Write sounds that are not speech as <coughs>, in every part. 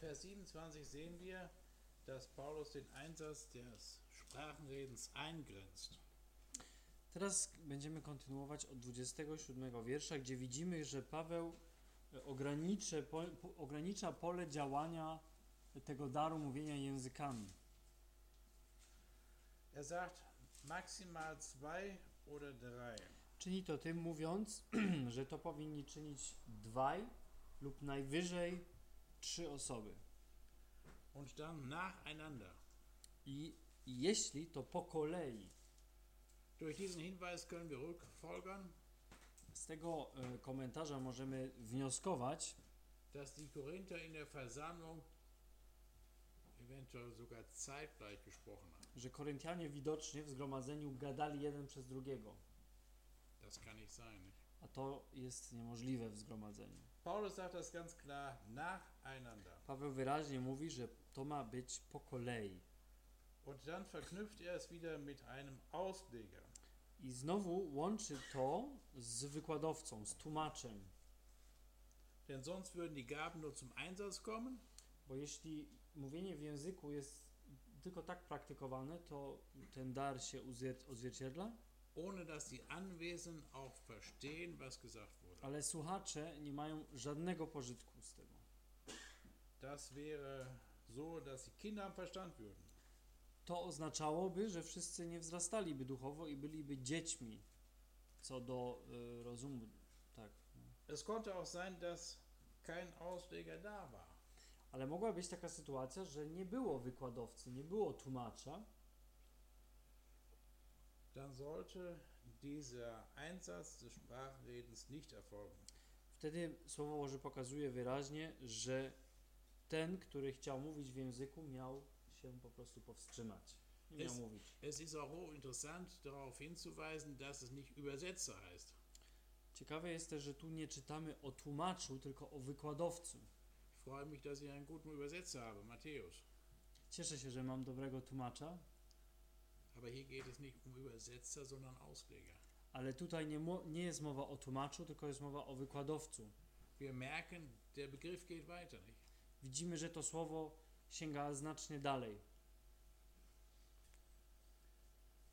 Vers 27 sehen wir, dass Paulus den Einsatz des Sprachenredens eingrenzt. Teraz będziemy kontynuować od 27 wiersza, gdzie widzimy, że Paweł e, ograniczy, po, po, ogranicza pole działania tego daru mówienia językami. Er sagt maximal zwei oder drei. Czyni to tym mówiąc, <clears throat> że to powinni czynić dwaj lub najwyżej trzy osoby. Und dann nacheinander. I, jeśli to po kolei. Durch diesen Hinweis können wir rückfolgern, Z tego e, komentarza możemy wnioskować, dass die Korinther in der Versammlung eventuell sogar zeitgleich gesprochen haben. że Koryntianie widocznie w zgromadzeniu gadali jeden przez drugiego, Das kann nicht sein. Nicht? a to jest niemożliwe w zgromadzeniu. Paulus sagt das ganz klar, nacheinander. Paweł wyraźnie mówi, że to ma być po kolei. Und dann verknüpft er es wieder mit einem Ausleger. I znowu łączy to z wykładowcą, z tłumaczem. Denn sonst würden die Gaben nur zum Einsatz kommen Bo jeśli mówienie w języku jest tylko tak praktykowane, to ten dar się odzwierciedla, ohne dass die Anwesenden auch verstehen, was gesagt wurde. Ale słuchacze nie mają żadnego pożytku z tego. Das wäre so, dass die Kinder am Verstand würden. To oznaczałoby, że wszyscy nie wzrastaliby duchowo i byliby dziećmi co do y, rozumu. Tak. no. Es konnte auch sein, dass kein Ausleger da war. Ale mogła być taka sytuacja, że nie było wykładowcy, nie było tłumacza, Dann sollte dieser Einsatz des Sprachredens nicht erfolgen. Wtedy Słowo Boże pokazuje wyraźnie, że ten, który chciał mówić w języku, miał się po prostu powstrzymać. Nie miał Jest- mówić. Es ist auch hochinteressant darauf hinzuweisen, dass es nicht Übersetzer heißt. Ciekawe jest też, że tu nie czytamy o tłumaczu, tylko o wykładowcu. Ich freue mich, dass ich einen guten Übersetzer habe, Matthäus. Cieszę się, że mam dobrego tłumacza, ale tutaj nie, mo- nie jest mowa o tłumaczu, tylko jest mowa o wykładowcu. Wir merken, der Begriff geht weiter. Nicht? Widzimy, że to słowo sięga znacznie dalej.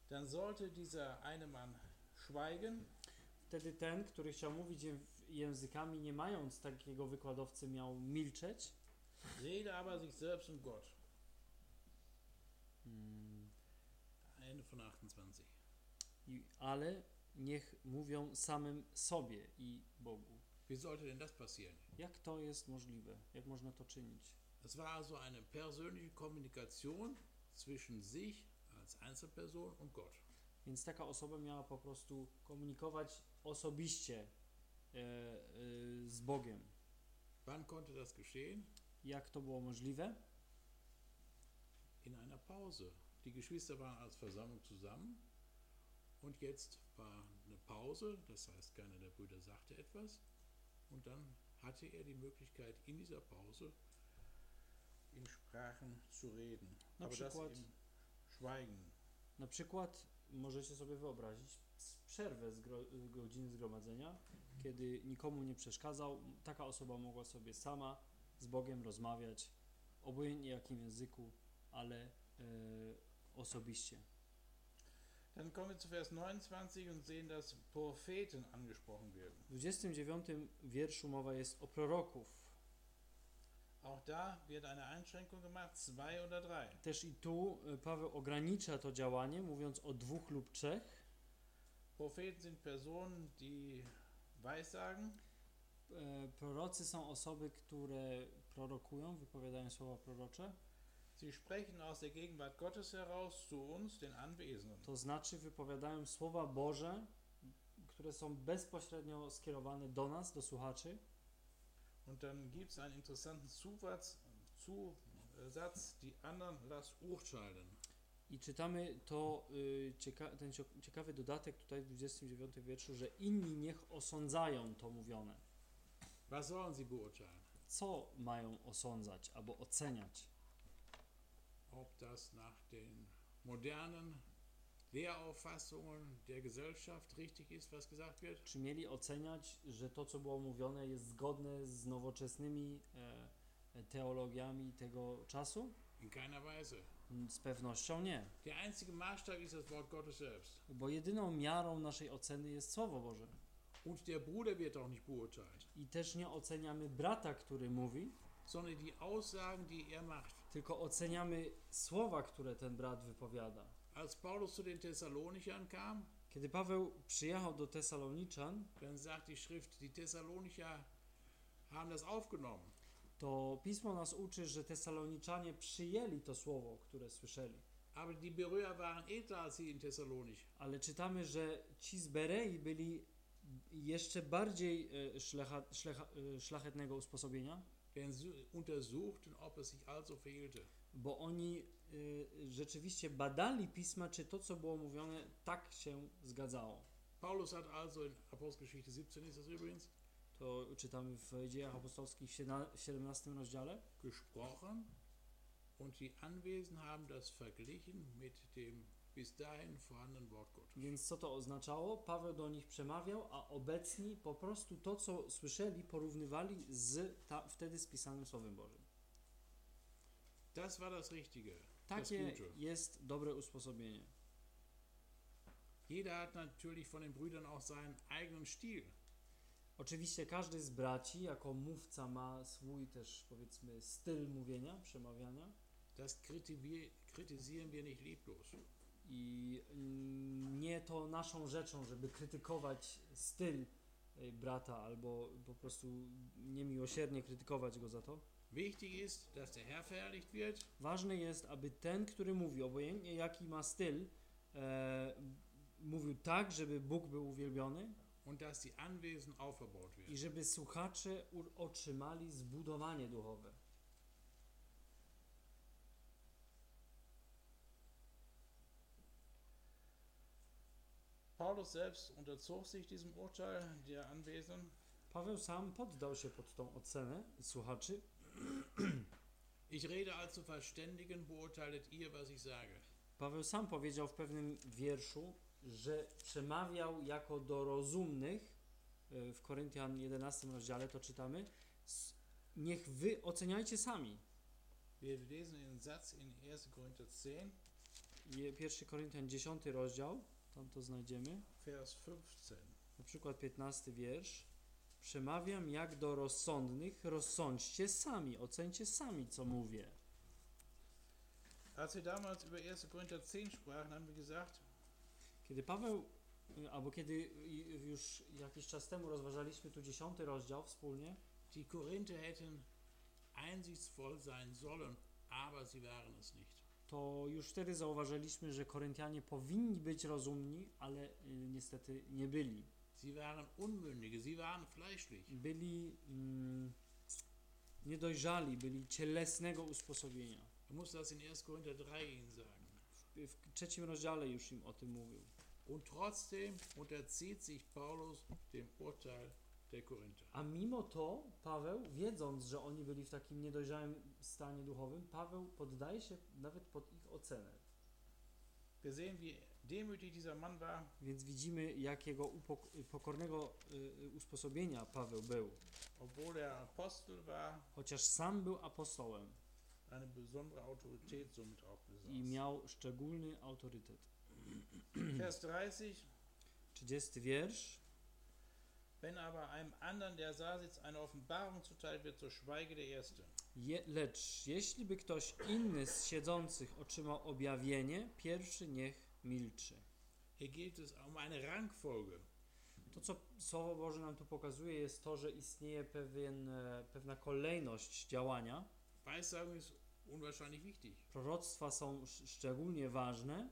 Dann sollte dieser eine Mann schweigen Wtedy ten, który chciał mówić ję- językami, nie mając takiego wykładowcy, miał milczeć. Rede aber sich selbst und Gott. Mm, Ende von 28. i, ale niech mówią samym sobie i Bogu. Wie sollte denn das passieren? Jak to jest możliwe? Jak można to czynić? Es war also eine persönliche Kommunikation zwischen sich als Einzelperson und Gott. Więc taka osoba miała po prostu komunikować osobiście e, e, z Bogiem. Wann konnte das geschehen? Jak to było możliwe? In einer Pause. Die Geschwister waren als Versammlung zusammen und jetzt war eine Pause, das heißt, keiner der Brüder sagte etwas und dann hatte er die Möglichkeit, in dieser Pause in Sprachen zu reden. Na Aber das przykład, im Schweigen. na przykład możecie sobie wyobrazić przerwę z gro, godziny zgromadzenia, kiedy nikomu nie przeszkadzał. Taka osoba mogła sobie sama z Bogiem rozmawiać, obojętnie jakim języku, ale e, osobiście. Dann kommen wir zu Vers 29 und sehen, dass Propheten angesprochen werden. W 29 wierszu mowa jest o proroków. Auch da wird eine Einschränkung gemacht, zwei oder drei. Też i tu e, Paweł ogranicza to działanie, mówiąc o dwóch lub trzech. Propheten sind Personen, die Weissagen, E, Prorocy są osoby, które prorokują, wypowiadają słowa prorocze, sie sprechen aus der Gegenwart Gottes heraus zu uns, den Anwesenden. to znaczy wypowiadają słowa Boże, które są bezpośrednio skierowane do nas, do słuchaczy. Und dann gibt es einen interessanten Zusatz, Zusatz, die anderen lass urteilen. I czytamy to, y, cieka ten ciekawy dodatek tutaj w 29 wierszu, że inni niech osądzają to mówione. Was sollen sie beurteilen? Co mają osądzać albo oceniać? Ob das nach den modernen Lehrauffassungen der Gesellschaft richtig ist, was gesagt wird? Czy mieli oceniać, że to, co było mówione, jest zgodne z nowoczesnymi e, teologiami tego czasu? In keiner Weise. Z pewnością nie, Der einzige Maßstab ist das Wort Gottes selbst. bo jedyną miarą naszej oceny jest Słowo Boże. Und der Bruder wird auch nicht beurteilt, I też nie oceniamy brata, który mówi, sondern die Aussagen, die er macht. Tylko oceniamy słowa, które ten brat wypowiada. Als Paulus zu den Thessalonichern kam, Kiedy Paweł przyjechał do Tesaloniczan, dann sagt die Schrift, die Thessalonicher haben das aufgenommen. to pismo nas uczy, że Tesaloniczanie przyjęli to słowo, które słyszeli. Aber die Beröer waren älter als sie in Thessalonich. Ale czytamy, że ci z Berei byli jeszcze bardziej e, szlecha, szlecha, e, szlachetnego usposobienia, untersuchten, ob es sich also verhielte. bo oni e, rzeczywiście badali pisma, czy to, co było mówione, tak się zgadzało. Paulus hat also in Apostelgeschichte 17 ist das übrigens, To czytamy w Dziejach Apostolskich w siedna- w 17 rozdziale. gesprochen und die Anwesenden haben das verglichen mit dem Więc co to oznaczało? Paweł do nich przemawiał, a obecni po prostu to, co słyszeli, porównywali z ta, wtedy spisanym Słowem Bożym. Das war das Richtige, das Takie Gute. jest dobre usposobienie. Jeder hat natürlich von den Brüdern auch seinen eigenen Stil. Oczywiście każdy z braci, jako mówca, ma swój też, powiedzmy, styl mówienia, przemawiania. Das kritisieren wir nicht lieblos. I mm, nie to naszą rzeczą, żeby krytykować styl y, brata albo po prostu niemiłosiernie krytykować go za to. Wichtig ist, dass der Herr verherrlicht wird Ważne jest, aby ten, który mówi, obojętnie jaki ma styl, e, mówił tak, żeby Bóg był uwielbiony und dass die Anwesenden aufgebaut i werden. żeby słuchacze otrzymali zbudowanie duchowe. Paulus selbst unterzog sich diesem Urteil der Anwesenden. Paweł sam poddał się pod tą ocenę słuchaczy. <clears throat> Ich rede also verständigen, beurteilet ihr, was ich sage. Paweł sam powiedział w pewnym wierszu, że przemawiał jako do rozumnych. e, W Koryntian 11 rozdziale to czytamy. "S- Niech wy oceniajcie sami. Wir lesen den Satz in 1. Korinther 10, Je- 1 Koryntian 10 rozdział, tam to znajdziemy. Vers 15. Na przykład 15 wiersz. Przemawiam jak do rozsądnych, rozsądźcie sami, ocencie sami, co mówię. Als wir damals über 1. Korinther 10 sprachen, haben wir gesagt, Kiedy Paweł, y, albo kiedy y, już jakiś czas temu rozważaliśmy tu 10 rozdział wspólnie, die Korinther hätten einsichtsvoll sein sollen, aber sie waren es nicht. To już wtedy zauważyliśmy, że Koryntianie powinni być rozumni, ale y, niestety nie byli. Sie waren unmündige, sie waren fleischlich. Byli mm, niedojrzali, byli cielesnego usposobienia. Er muss das in 1. Korinther 3 ihnen sagen. W, w trzecim rozdziale już im o tym mówił. Und trotzdem unterzieht sich Paulus dem Urteil A mimo to Paweł, wiedząc, że oni byli w takim niedojrzałym stanie duchowym, Paweł poddaje się nawet pod ich ocenę. Wir sehen, wie demütig dieser Mann war. Więc widzimy, jakiego pokornego y, y, usposobienia Paweł był. Obwohl er Apostel war, Chociaż sam był apostołem eine besondere Autorität somit auch besaß. i miał szczególny autorytet. Vers 30. 30 wiersz. Wenn aber einem anderen, der da sitzt, eine Offenbarung zuteil wird, so schweige der Erste. Je, lecz jeśli by ktoś inny z siedzących otrzymał objawienie, pierwszy niech milczy. Hier geht es um eine Rangfolge. To, co Słowo Boże nam tu pokazuje, jest to, że istnieje pewien, e, pewna kolejność działania. Weissagung ist unwahrscheinlich wichtig. Proroctwa są sz- szczególnie ważne,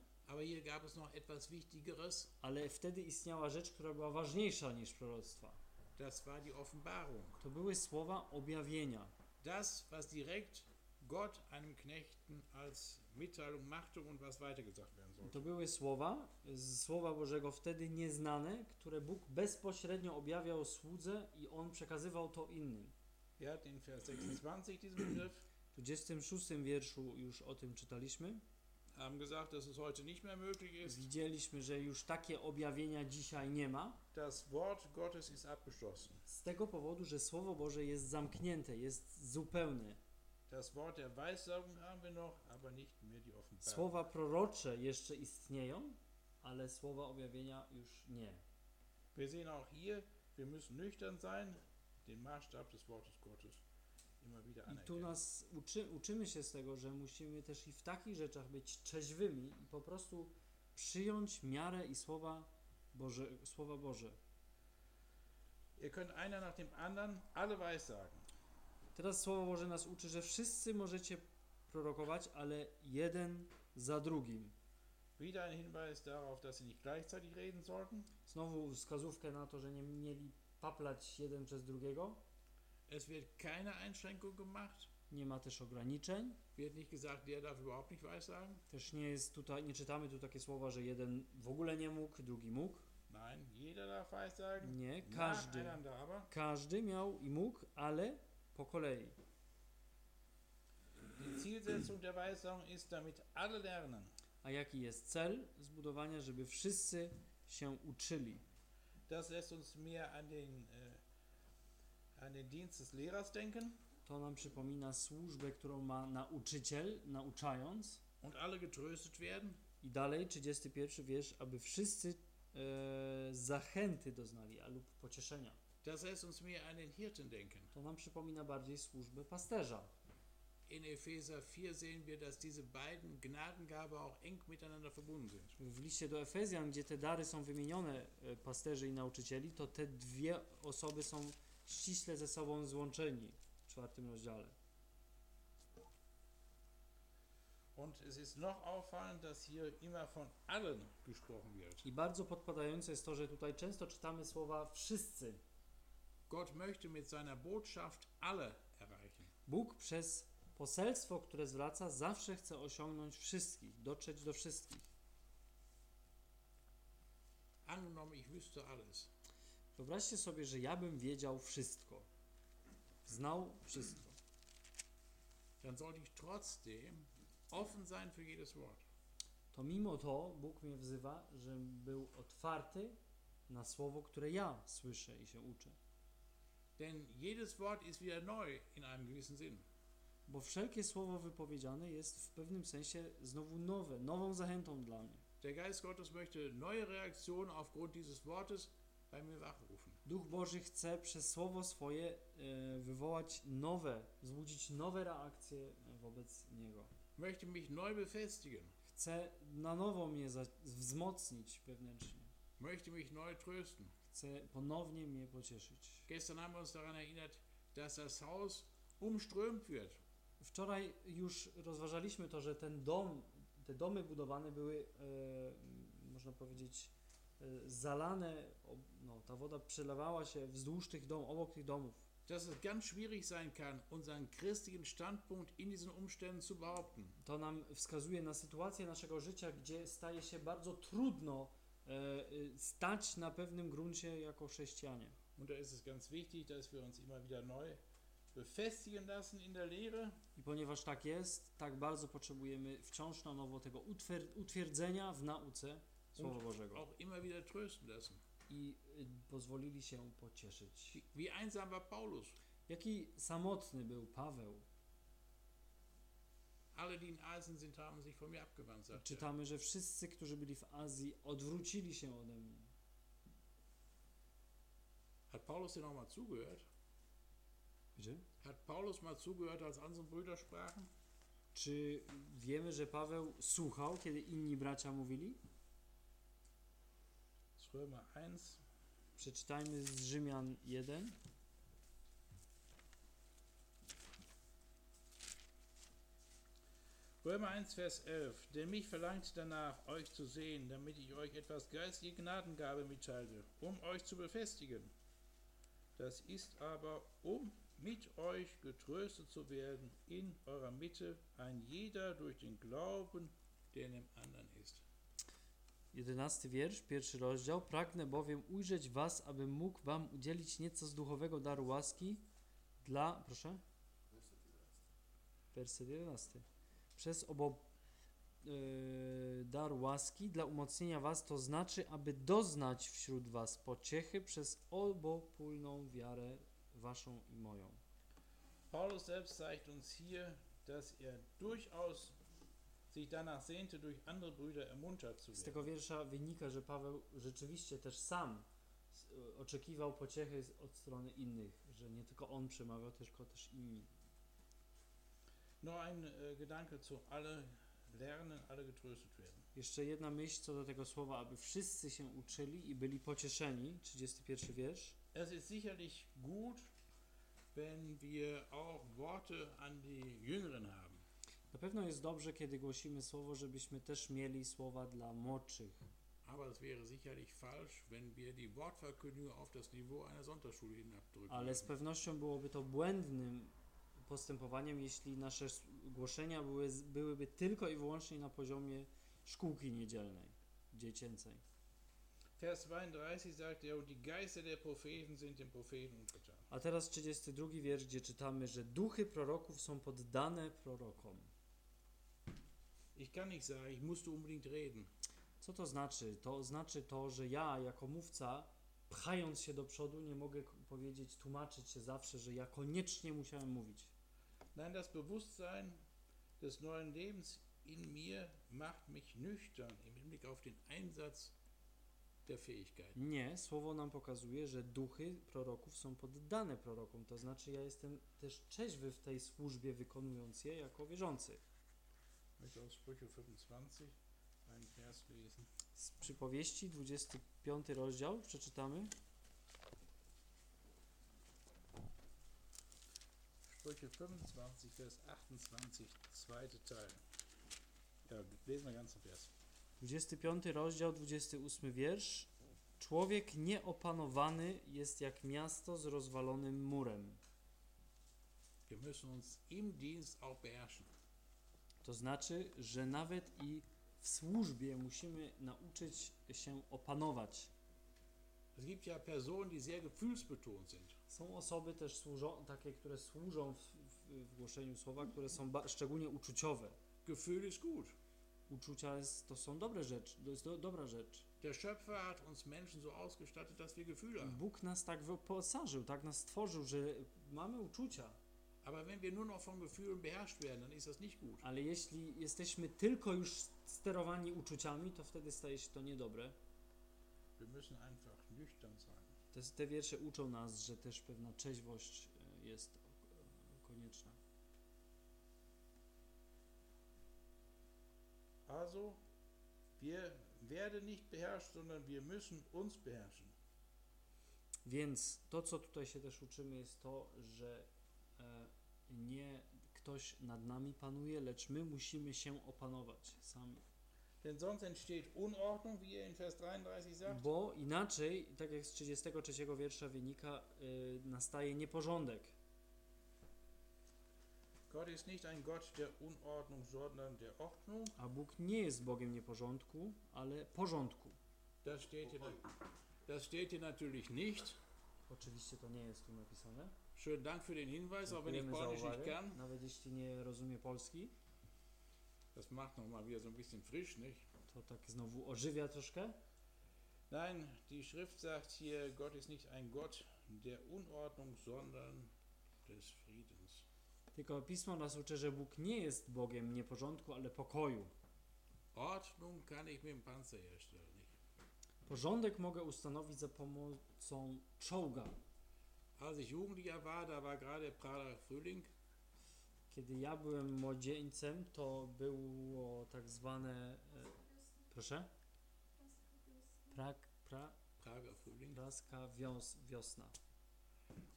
Ale wtedy istniała rzecz, która była ważniejsza niż proroctwa. To były słowa objawienia. Das, was direkt Gott einem Knechten als Mitteilung machte und was weitergesagt werden sollte. To były słowa z Słowa Bożego wtedy nieznane, które Bóg bezpośrednio objawiał słudze i on przekazywał to innym. Hatten in Vers 26 diesen Begriff, W 26 wierszu już o tym czytaliśmy. Haben gesagt, dass es heute nicht mehr möglich ist. Widzieliśmy, że już takie objawienia dzisiaj nie ma. Das Wort Gottes ist abgeschlossen. Z tego powodu, że Słowo Boże jest zamknięte, jest zupełne. Das Wort der Weissagung haben wir noch, aber nicht mehr die Offenbarung. Słowa prorocze jeszcze istnieją, ale słowa objawienia już nie. Wir sehen auch hier, wir müssen nüchtern sein, den Maßstab des Wortes Gottes immer wieder I tu nas uczy, uczymy się z tego, że musimy też i w takich rzeczach być trzeźwymi i po prostu przyjąć miarę i słowa Boże, słowa Boże. Ihr könnt einer nach dem anderen alle Weissagen. Teraz Słowo Boże nas uczy, że wszyscy możecie prorokować, ale jeden za drugim. Wieder ein Hinweis darauf, dass sie nicht gleichzeitig reden sollten. Znowu wskazówkę na to, że nie mieli paplać jeden przez drugiego. Es wird keine Einschränkung gemacht. Nie ma też ograniczeń. Wird nicht gesagt, der darf überhaupt nicht weissagen. Też nie jest tutaj, nie czytamy tu takie słowa, że jeden w ogóle nie mógł, drugi mógł. Nein, jeder darf weissagen. Nie, każdy. Każdy miał i mógł, ale po kolei. Die Zielsetzung der Weissagung ist, damit alle lernen. A jaki jest cel zbudowania, żeby wszyscy się uczyli? Das lässt uns mehr an den, äh, an den Dienst des Lehrers denken. To nam przypomina służbę, którą ma nauczyciel, nauczając. Und alle getröstet werden. I dalej, 31 wiersz, aby wszyscy e, zachęty doznali, a lub pocieszenia. Das lässt uns mehr an den Hirten denken. To nam przypomina bardziej służbę pasterza. In Epheser 4 sehen wir, dass diese beiden Gnadengabe auch eng miteinander verbunden sind. W liście do Efezjan, gdzie te dary są wymienione, e, pasterzy i nauczycieli, to te dwie osoby są ściśle ze sobą złączeni w czwartym rozdziale. Und es ist noch auffallend, dass hier immer von allen gesprochen wird. I bardzo podpadające jest to, że tutaj często czytamy słowa wszyscy. Gott möchte mit seiner Botschaft alle erreichen. Bóg przez poselstwo, które zwraca, zawsze chce osiągnąć wszystkich, dotrzeć do wszystkich. Angenommen, ich wüsste alles. Wyobraźcie sobie, że ja bym wiedział wszystko. Znał wszystko. Dann sollte ich trotzdem offen sein für jedes Wort. To mimo to Bóg mnie wzywa, żebym był otwarty na słowo, które ja słyszę i się uczę. Denn jedes Wort ist wieder neu in einem gewissen Sinn. Bo wszelkie słowo wypowiedziane jest w pewnym sensie znowu nowe, nową zachętą dla mnie. Der Geist Gottes möchte neue Reaktionen aufgrund dieses Wortes bei mir wachrufen. Duch Boży chce przez słowo swoje e, wywołać nowe, wzbudzić nowe reakcje wobec Niego. Möchte mich neu befestigen. Chce na nowo mnie wzmocnić wewnętrznie. Möchte mich neu trösten. Chce ponownie mnie pocieszyć. Gestern haben wir uns daran erinnert, dass das Haus umströmt wird. Wczoraj już rozważaliśmy to, że ten dom, te domy budowane były, e, można powiedzieć, zalane, o, no, ta woda przelewała się wzdłuż tych domów, obok tych domów. Dass es ganz schwierig sein kann, unseren christlichen Standpunkt in diesen Umständen zu behaupten. To nam wskazuje na sytuację naszego życia, gdzie staje się bardzo trudno e, e, stać na pewnym gruncie jako chrześcijanie. Und da ist es ganz wichtig, dass wir uns immer wieder neu befestigen lassen in der Lehre I ponieważ tak jest, tak bardzo potrzebujemy wciąż na nowo tego utwier- utwierdzenia w nauce Słowa Bożego. auch immer wieder trösten lassen. I y, pozwolili się pocieszyć. Wie einsam war Paulus? Jaki samotny był Paweł. Alle, die in Asien sind, haben sich von mir abgewandt, sagt er. Czytamy, że wszyscy, którzy byli w Azji, odwrócili się ode mnie. Hat Paulus denn auch mal zugehört? Gdzie? Hat Paulus mal zugehört, als andere Brüder sprachen? Czy wiemy, że Paweł słuchał, kiedy inni bracia mówili? Römer 1, Przeczytajmy z Rzymian 1. Römer 1, Vers 11. Denn mich verlangt danach, euch zu sehen, damit ich euch etwas geistliche Gnadengabe mitteilte, um euch zu befestigen. Das ist aber, um mit euch getröstet zu werden in eurer Mitte, ein jeder durch den Glauben, der in dem anderen ist. Jedenasty wiersz, pierwszy rozdział. Pragnę bowiem ujrzeć was, abym mógł wam udzielić nieco z duchowego daru łaski dla... Proszę? Werset 11. Przez obo... Yy, dar łaski dla umocnienia was, to znaczy, aby doznać wśród was pociechy przez obopólną wiarę waszą i moją. Paulus selbst zeigt uns hier, dass er durchaus sich danach sehnte, durch andere Brüder ermuntert zu Z werden. tego wiersza wynika, że Paweł rzeczywiście też sam s- oczekiwał pociechy z- od strony innych, że nie tylko on przemawiał, tylko też inni. Nur ein äh, Gedanke zu alle lernen, alle getröstet werden. Jeszcze jedna myśl co do tego słowa, aby wszyscy się uczyli i byli pocieszeni, 31 wiersz. Es ist sicherlich gut, Wenn wir auch Worte an die Jüngeren haben. Na pewno jest dobrze, kiedy głosimy słowo, żebyśmy też mieli słowa dla młodszych. Aber es wäre sicherlich falsch, wenn wir die Wortverkündigung auf das Niveau einer Sonntagsschule hinabdrücken. Ale z pewnością byłoby to błędnym postępowaniem, jeśli nasze głoszenia były, byłyby tylko i wyłącznie na poziomie szkółki niedzielnej, dziecięcej. Vers 32 sagt er, und die Geister der Propheten sind den Propheten untertan. A teraz 32 wiersz, gdzie czytamy, że duchy proroków są poddane prorokom. Ich kann nicht sagen, ich musste unbedingt reden. Co to znaczy? To znaczy to, że ja jako mówca, pchając się do przodu, nie mogę powiedzieć, tłumaczyć się zawsze, że ja koniecznie musiałem mówić. Nein, das Bewusstsein des neuen Lebens In mir macht mich nüchtern im Hinblick auf den Einsatz der Fähigkeiten. Nie, słowo nam pokazuje, że duchy proroków są poddane prorokom. To znaczy, ja jestem też trzeźwy w tej służbie, wykonując je jako wierzący. Ich möchte aus Sprüche 25 einen Vers lesen. Z przypowieści, 25 rozdział, przeczytamy. Sprüche 25, Vers 28, zweite Teil. Ja, lesen wir ganzen Vers. 25 rozdział, 28 wiersz. Człowiek nieopanowany jest jak miasto z rozwalonym murem. Wir müssen uns im Dienst auch beherrschen. To znaczy, że nawet i w służbie musimy nauczyć się opanować. Są osoby też służą, takie, które służą w, w, w głoszeniu słowa, które są szczególnie uczuciowe. Gefühl ist gut. Uczucia jest, to są dobre rzeczy, to jest do, dobra rzecz. Der Schöpfer hat uns Menschen so ausgestattet, dass wir Gefühle haben. Bóg nas tak wyposażył, tak nas stworzył, że mamy uczucia. Ale jeśli jesteśmy tylko już sterowani uczuciami, to wtedy staje się to niedobre. Te, te wiersze uczą nas, że też pewna trzeźwość e, jest e, konieczna. Also, wir werden nicht beherrscht, sondern wir müssen uns beherrschen. Więc to, co tutaj się też uczymy, jest to, że e, nie ktoś nad nami panuje, lecz my musimy się opanować sami. Denn sonst entsteht Unordnung, wie er in Vers 33 sagt. Bo inaczej, tak jak z 33 wiersza wynika, y, nastaje nieporządek. Gott ist nicht ein Gott der Unordnung, sondern der Ordnung. A Bóg nie jest Bogiem nieporządku, ale porządku. Das steht hier, das steht hier natürlich nicht. Oczywiście to nie jest tu napisane. Schönen Dank für den Hinweis, auch wenn ich Polnisch nicht kann. Nawet jeśli nie rozumie Polski, Das macht nochmal wieder so ein bisschen frisch, nicht? to tak znowu ożywia troszkę. Nein, die Schrift sagt hier, Gott ist nicht ein Gott der Unordnung, sondern Des Friedens. Tylko Pismo nas uczy, że Bóg nie jest Bogiem nieporządku, ale pokoju. Ordnung kann ich mit dem Panzer herstellen? Porządek mogę ustanowić za pomocą czołga. Als ich Jugendlicher war, da war gerade Prager Frühling. Kiedy ja byłem młodzieńcem, to było tak zwane. E, proszę? Prak, pra, Prager Frühling. praska wios, wiosna.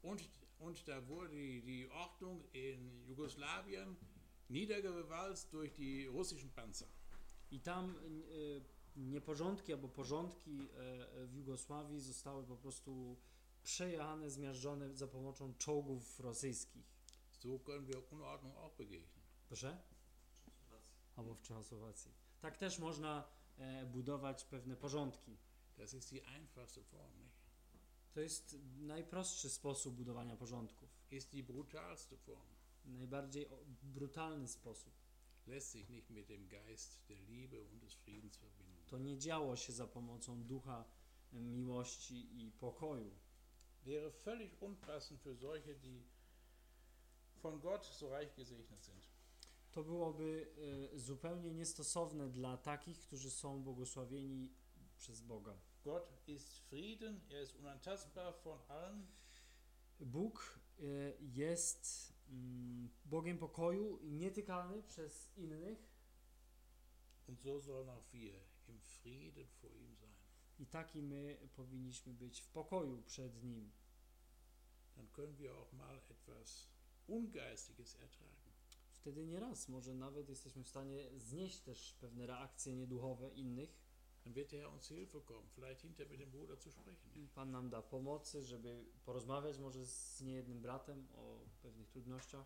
Und, und da wurde die, die Ordnung in Jugoslawien niedergewalzt durch die russischen Panzer. I tam y, nieporządki albo porządki e, w Jugosławii zostały po prostu przejechane, zmiażdżone za pomocą czołgów rosyjskich. So können wir Unordnung auch begegnen. Proszę? Albo w Czechosłowacji. Tak też można e, budować pewne porządki. Das ist die einfachste Form, nicht? To jest najprostszy sposób budowania porządków. Ist die brutalste Form. Najbardziej o- brutalny sposób. Lässt sich nicht mit dem Geist der Liebe und des Friedens verbinden. To nie działo się za pomocą ducha e, miłości i pokoju. Wäre völlig unpassend für solche, die von Gott so reich gesegnet sind. To byłoby e, zupełnie niestosowne dla takich, którzy są błogosławieni przez Boga. Gott ist Frieden, er ist unantastbar von allen Bóg e, jest mm, Bogiem pokoju, nietykalny przez innych Und so sollen auch wir im Frieden vor ihm sein. I taki my powinniśmy być w pokoju przed Nim. Wtedy nieraz może nawet jesteśmy w stanie znieść też pewne reakcje nieduchowe innych. Dann wird der Herr uns Hilfe kommen, vielleicht hinterher mit dem Bruder zu sprechen. I Pan nam da pomocy, żeby porozmawiać może z niejednym bratem o pewnych trudnościach,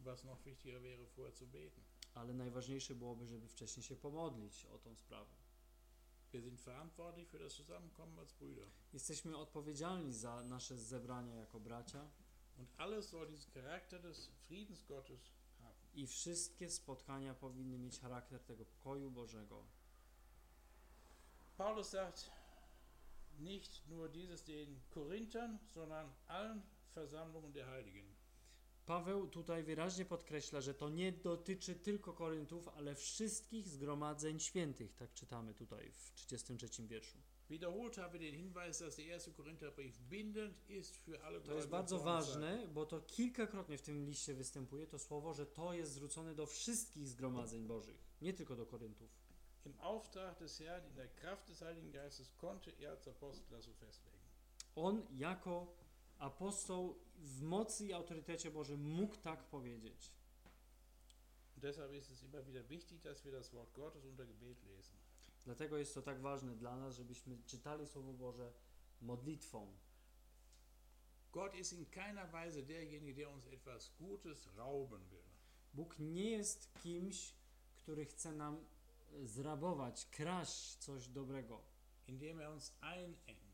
Was noch wichtiger wäre, vorher zu beten. ale najważniejsze byłoby, żeby wcześniej się pomodlić o tą sprawę. Wir sind verantwortlich für das Zusammenkommen als Brüder. Jesteśmy odpowiedzialni za nasze zebrania jako bracia Und alles soll diesen Charakter des Friedensgottes haben. i wszystkie spotkania powinny mieć charakter tego pokoju Bożego. Paulus sagt nicht nur dieses den Korinthern, sondern allen Versammlungen der Heiligen. Paweł tutaj wyraźnie podkreśla, że to nie dotyczy tylko Koryntów, ale wszystkich zgromadzeń świętych. Tak czytamy tutaj w 33 wierszu. To jest bardzo ważne, bo to kilkakrotnie w tym liście występuje to słowo, że to jest zwrócone do wszystkich zgromadzeń Bożych, nie tylko do Koryntów. im Auftrag des Herrn, in der Kraft des Heiligen Geistes, konnte er als Apostel das so festlegen. On jako apostoł w mocy i autorytecie Bożym mógł tak powiedzieć. Dlatego jest to tak ważne dla nas, żebyśmy czytali Słowo Boże modlitwą. Gott ist in keiner Weise derjenige, der uns etwas Gutes rauben will. Bóg nie jest kimś, który chce nam e, zrabować, kraść coś dobrego, indem er uns einengt.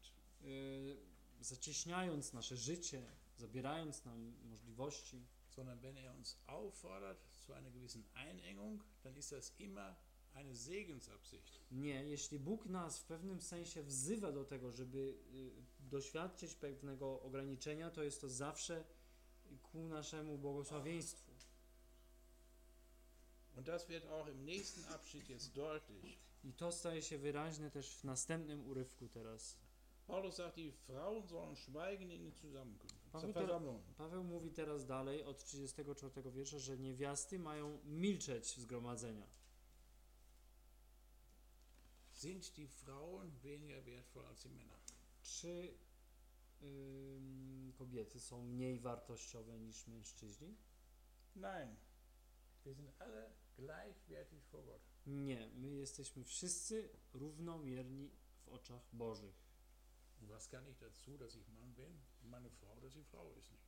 yy, zacieśniając nasze życie, zabierając nam możliwości. sondern wenn er uns auffordert zu einer gewissen Einengung, dann ist das immer eine Segensabsicht. Nie, jeśli Bóg nas w pewnym sensie wzywa do tego, żeby y, doświadczyć pewnego ograniczenia, to jest to zawsze ku naszemu błogosławieństwu. Und das wird auch im nächsten Abschnitt jetzt deutlich. I to staje się wyraźne też w następnym urywku teraz. Paulus sagt, die Frauen sollen schweigen in den Zusammenkünften, Paweł. Paweł mówi teraz dalej od 34 wiersza, że niewiasty mają milczeć w zgromadzeniach. Sind die Frauen weniger wertvoll als die Männer? Czy ym, kobiety są mniej wartościowe niż mężczyźni? Nein, Wir sind alle gleichwertig vor Gott. Nie, my jesteśmy wszyscy równomierni w oczach Bożych. Was kann ich dazu, dass ich Mann bin Frau ist? Nicht?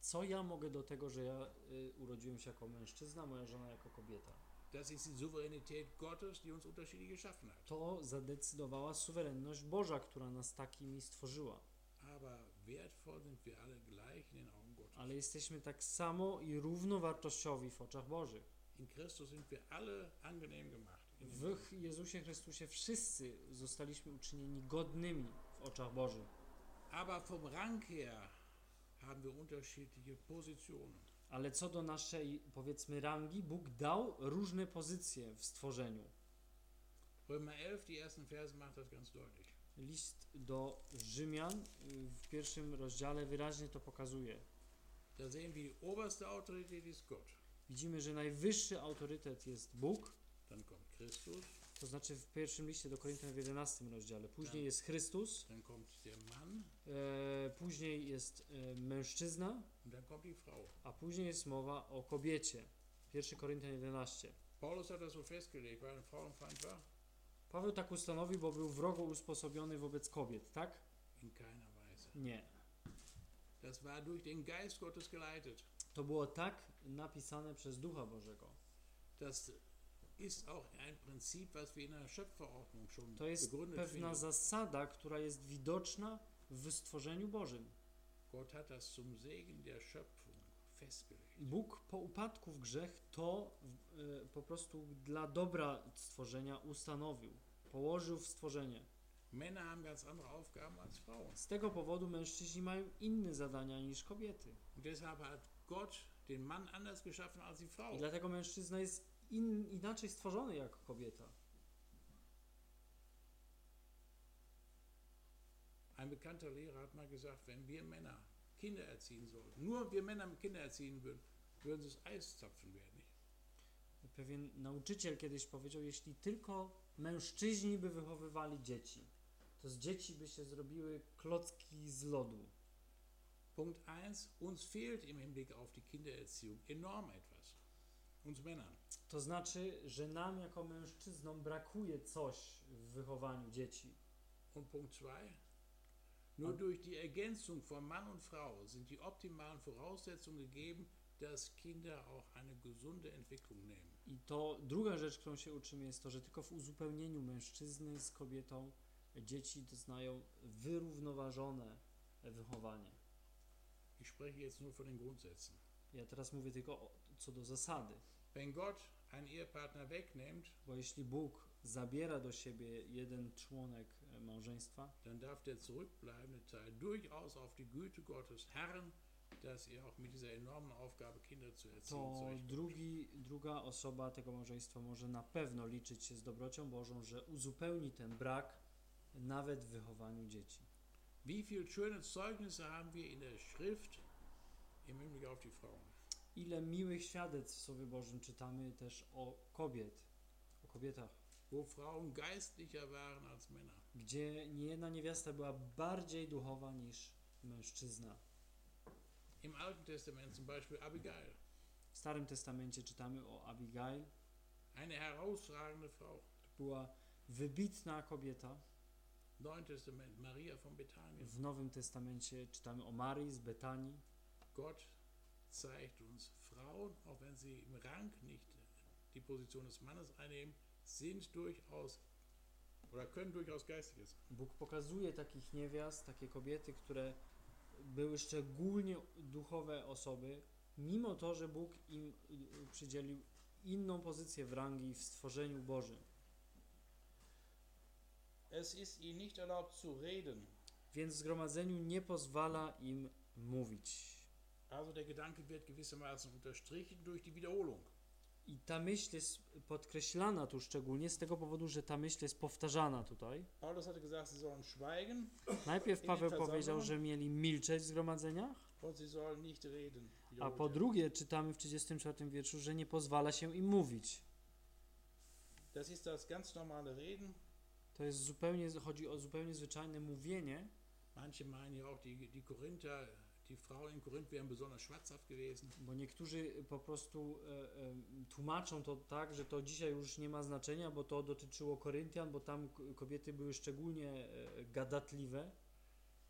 Co ja mogę do tego, że ja y, urodziłem się jako mężczyzna, moja żona jako kobieta? Das ist die Souveränität Gottes, die uns unterschiedlich geschaffen hat. To zadecydowała suwerenność Boża, która nas takimi stworzyła. Aber wertvoll sind wir alle gleich in den Augen Gottes. Ale jesteśmy tak samo i równowartościowi w oczach Bożych. In Christus sind wir alle angenehm gemacht. W Jezusie Chrystusie wszyscy zostaliśmy uczynieni godnymi w oczach Bożych. Aber vom Rang her haben wir unterschiedliche Positionen. Ale co do naszej, powiedzmy, rangi, Bóg dał różne pozycje w stworzeniu. Römer 11, die ersten Verse macht das ganz deutlich. List do Rzymian w pierwszym rozdziale wyraźnie to pokazuje. Da sehen wir, die oberste Autorität ist Gott. Widzimy, że najwyższy autorytet jest Bóg, Dann kommt Christus, to znaczy w pierwszym liście do Koryntian w 11 rozdziale. Później jest Chrystus, e, później jest e, mężczyzna, a później jest mowa o kobiecie. 1 Koryntian 11. Paulus hat das so festgelegt, weil ein Frauenfeind war? Paweł tak ustanowił, bo był wrogo usposobiony wobec kobiet, tak? In keiner Weise. Nie. Das war durch den Geist Gottes geleitet. To było tak napisane przez Ducha Bożego. Das To jest pewna zasada, która jest widoczna w stworzeniu Bożym. Bóg po upadku w grzech to e, po prostu dla dobra stworzenia ustanowił, położył w stworzenie. Z tego powodu mężczyźni mają inne zadania niż kobiety. I dlatego mężczyzna jest in, inaczej stworzony jak kobieta. Ein bekannter Lehrer hat mal gesagt, wenn wir Männer Kinder erziehen sollten, nur wir Männer Kinder erziehen würden, würden sie es Eiszapfen werden. Pewien nauczyciel kiedyś powiedział, jeśli tylko mężczyźni by wychowywali dzieci, to z dzieci by się zrobiły klocki z lodu. Punkt 1. Uns fehlt im Hinblick auf die Kindererziehung enorm etwas. Uns Männern. To znaczy, że nam jako mężczyznom brakuje coś w wychowaniu dzieci. Und Punkt 2. Nur durch die Ergänzung von Mann und Frau sind die optimalen Voraussetzungen gegeben, dass Kinder auch eine gesunde Entwicklung nehmen. I to druga rzecz, którą się uczymy, jest to, że tylko w uzupełnieniu mężczyzny z kobietą dzieci doznają wyrównoważone wychowanie. Ich spreche jetzt nur von den Grundsätzen. Ja teraz mówię tylko o, co do zasady, Wenn Gott einen Ehepartner wegnimmt, bo jeśli Bóg zabiera do siebie jeden członek e, małżeństwa, dann darf der zurückbleibende Teil durchaus auf die Güte Gottes harren, dass er auch mit dieser enormen Aufgabe, Kinder zu erziehen, to drugi, druga osoba tego małżeństwa może na pewno liczyć się z dobrocią Bożą, że uzupełni ten brak nawet w wychowaniu dzieci. Wie viele schöne Zeugnisse haben wir in der Schrift im Hinblick auf die Frauen? Ile miłych świadectw w Słowie Bożym czytamy też o kobiet, o kobietach, wo Frauen geistlicher waren als Männer. gdzie niejedna niewiasta była bardziej duchowa niż mężczyzna. Im Alten Testament zum Beispiel Abigail, W Starym Testamencie czytamy o Abigail, eine herausragende Frau. była wybitna kobieta. Neuen Testament Maria von Bethanien. W Nowym Testamencie czytamy o Marii z Betanii. Gott zeigt uns, Frauen, auch wenn sie im Rang nicht die Position des Mannes einnehmen, sind durchaus oder können durchaus sein. Bóg pokazuje takich niewiast, takie kobiety, które były szczególnie duchowe osoby, mimo to, że Bóg im y, przydzielił inną pozycję w rangi w stworzeniu Bożym. Es ist ihnen nicht erlaubt zu reden. Więc zgromadzeniu nie pozwala im mówić. Also der Gedanke wird gewissermaßen unterstrichen durch die Wiederholung. I ta myśl jest podkreślana tu szczególnie z tego powodu, że ta myśl jest powtarzana tutaj. Paulus hatte gesagt, sie sollen schweigen Najpierw Paweł powiedział, że mieli milczeć w zgromadzeniach, und sie sollen nicht reden. a po drugie czytamy w 34 wierszu, że nie pozwala się im mówić. Das ist das ganz normale Reden. To jest zupełnie, chodzi o zupełnie zwyczajne mówienie. Manche meinen ja auch, die, die Korinther, die Frauen in Korinth wären besonders schwatzhaft gewesen. Bo niektórzy po prostu e, e, tłumaczą to tak, że to dzisiaj już nie ma znaczenia, bo to dotyczyło Koryntian, bo tam kobiety były szczególnie e, gadatliwe,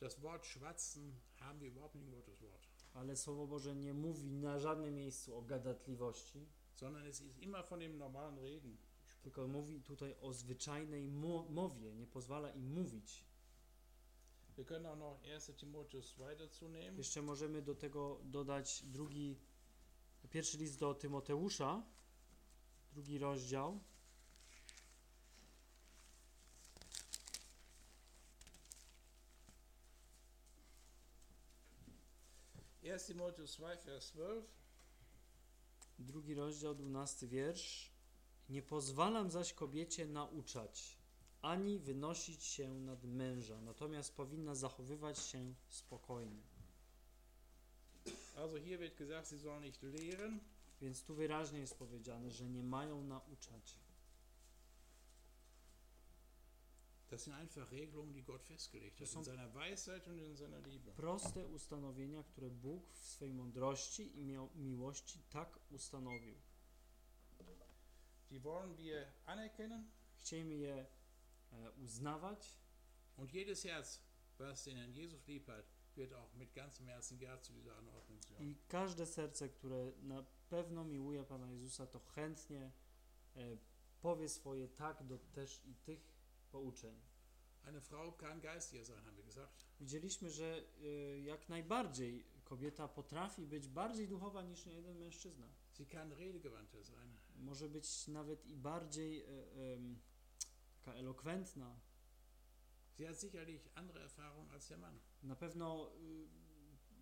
Das Wort schwatzen haben wir überhaupt nicht Gottes Wort, ale Słowo Boże nie mówi na żadnym miejscu o gadatliwości, sondern es ist immer von dem normalen Reden. tylko mówi tutaj o zwyczajnej mo- mowie, nie pozwala im mówić. Jeszcze możemy do tego dodać drugi, pierwszy list do Tymoteusza, drugi rozdział. 1. Timotheus 2, Vers 12. Drugi rozdział, dwunasty wiersz. Nie pozwalam zaś kobiecie nauczać, ani wynosić się nad męża, natomiast powinna zachowywać się spokojnie. Also hier wird gesagt, sie sollen nicht lehren. Więc tu wyraźnie jest powiedziane, że nie mają nauczać. Das sind einfach Regelungen, die Gott festgelegt hat, in seiner Weisheit und in seiner Liebe. Proste ustanowienia, które Bóg w swej mądrości i miłości tak ustanowił. Die wollen wir anerkennen Chcielibyśmy je uznawać Und jedes Herz, was den Herrn Jesus lieb hat, wird auch mit ganzem Herzen zu dieser Anordnung i każde serce, które na pewno miłuje Pana Jezusa, to chętnie e, powie swoje tak do też i tych pouczeń. Eine Frau kann geistiger sein, haben wir gesagt. Widzieliśmy, że e, jak najbardziej kobieta potrafi być bardziej duchowa niż jeden mężczyzna. Sie kann redegewandter sein. Może być nawet i bardziej e, taka elokwentna. Sie hat sicherlich andere Erfahrungen als der Mann. Na pewno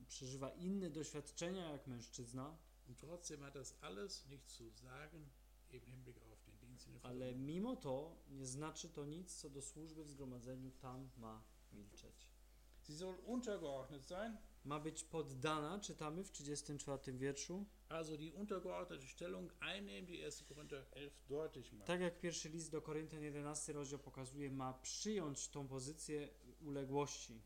y, przeżywa inne doświadczenia jak mężczyzna, Und trotzdem hat das alles nichts zu sagen im Hinblick auf den Dienst in der ale mimo to nie znaczy to nic co do służby w zgromadzeniu, tam ma milczeć. Sie soll untergeordnet sein, Ma być poddana, czytamy w 34 wierszu, Also die untergeordnete Stellung einnehmen, die 1. Korinther 11 deutlich macht. tak jak pierwszy list do Koryntian 11 rozdział pokazuje, ma przyjąć tą pozycję uległości.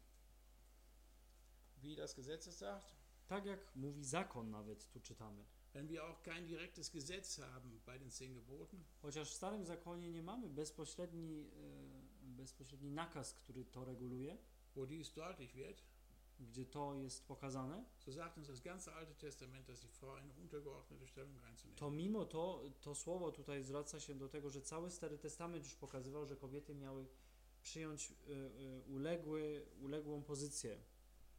wie das Gesetz es sagt. Tak jak mówi zakon nawet, tu czytamy. Wenn wir auch kein direktes Gesetz haben bei den zehn Geboten, Chociaż w Starym Zakonie nie mamy bezpośredni, e, bezpośredni nakaz, który to reguluje, wo dies deutlich wird, gdzie to jest pokazane, so sagt uns das ganze Alte Testament, dass die Frau eine untergeordnete Stellung einzunehmen. to mimo to, to słowo tutaj zwraca się do tego, że cały Stary Testament już pokazywał, że kobiety miały przyjąć e, e, uległy, uległą pozycję.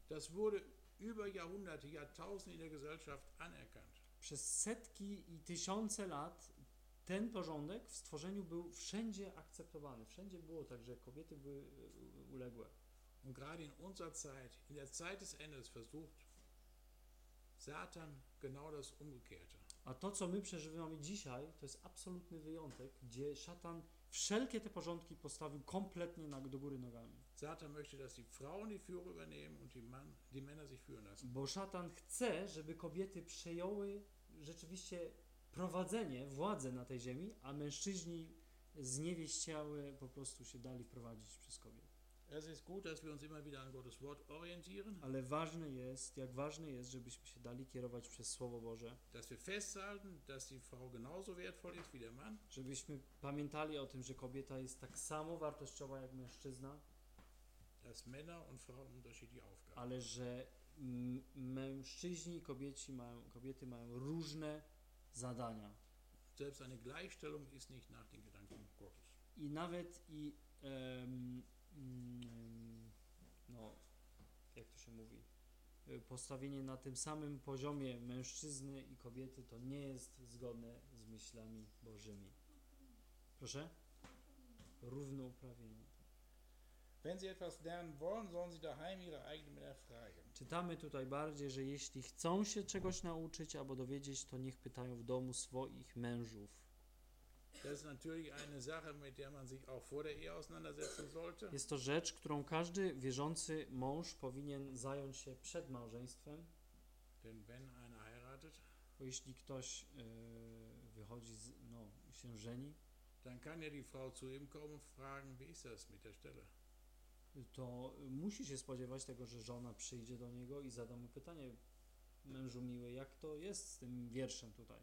Das wurde über Jahrhunderte, Jahrtausende in der Gesellschaft anerkannt. Przez setki i tysiące lat ten porządek w stworzeniu był wszędzie akceptowany. Wszędzie było tak, że kobiety były e, uległe. Und gerade in unserer Zeit, in der Zeit des Endes, versucht Satan genau das Umgekehrte. A to, co my przeżywamy dzisiaj, to jest absolutny wyjątek, gdzie szatan wszelkie te porządki postawił kompletnie na, do góry nogami. Satan möchte, dass die Frauen die Führung übernehmen und die, Mann, die Männer sich führen lassen. Bo szatan chce, żeby kobiety przejęły rzeczywiście prowadzenie, władzę na tej ziemi, a mężczyźni zniewieściały po prostu się dali prowadzić przez kobiety. Es ist gut, dass wir uns immer wieder an Gottes Wort orientieren, Ale ważne jest, jak ważne jest, żebyśmy się dali kierować przez Słowo Boże, dass wir festhalten, dass die Frau genauso wertvoll ist wie der Mann, żebyśmy pamiętali o tym, że kobieta jest tak samo wartościowa jak mężczyzna, dass Männer und Frauen unterschiedliche Aufgaben ale że mężczyźni i kobieci mają, kobiety mają różne zadania. Selbst eine Gleichstellung ist nicht nach den Gedanken Gottes. I nawet i mm, no, jak to się mówi, y, postawienie na tym samym poziomie mężczyzny i kobiety to nie jest zgodne z myślami Bożymi. Proszę? Równouprawnienie. Wenn sie etwas lernen wollen, sollen sie daheim ihre Männer fragen. Czytamy tutaj bardziej, że jeśli chcą się czegoś nauczyć albo dowiedzieć, to niech pytają w domu swoich mężów. Jest to rzecz, którą każdy wierzący mąż powinien zająć się przed małżeństwem, bo jeśli ktoś e, wychodzi, z, no, się żeni, dann kann ja die Frau zu ihm kommen und fragen, wie ist das mit der Stelle? to musi się spodziewać tego, że żona przyjdzie do niego i zada mu pytanie, mężu miły, jak to jest z tym wierszem tutaj?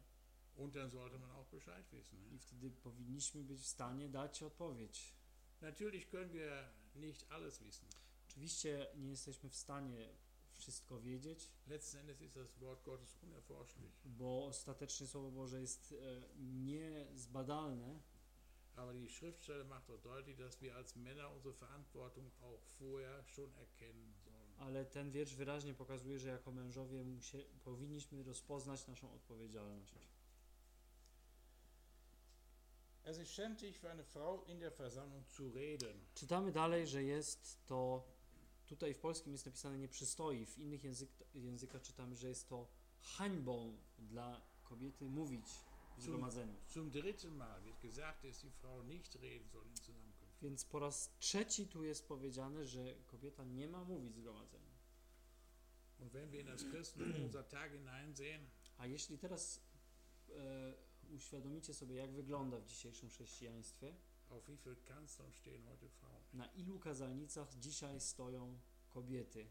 Und dann sollte man auch Bescheid wissen. I wtedy powinniśmy być w stanie dać odpowiedź. Natürlich können wir nicht alles wissen. Oczywiście nie jesteśmy w stanie wszystko wiedzieć, Letzten Endes ist das Wort Gottes unerforschlich. bo ostatecznie Słowo Boże jest e, niezbadalne, Aber die Schriftstelle macht doch deutlich, dass wir als Männer unsere Verantwortung auch vorher schon erkennen sollen. ale ten wiersz wyraźnie pokazuje, że jako mężowie musie, powinniśmy rozpoznać naszą odpowiedzialność. Es ist schändlich für eine Frau in der Versammlung Zu reden. Czytamy dalej, że jest to, tutaj w polskim jest napisane nie przystoi, w innych język, językach czytamy, że jest to hańbą dla kobiety mówić w zgromadzeniu. Zum dritten Mal wird gesagt, dass die Frau nicht reden soll in. Więc po raz trzeci tu jest powiedziane, że kobieta nie ma mówić w zgromadzeniu. Und wenn wir in das Christentum unserer Tage hineinsehen, A jeśli teraz e, uświadomicie sobie, jak wygląda w dzisiejszym chrześcijaństwie, na ilu kazalnicach dzisiaj stoją kobiety.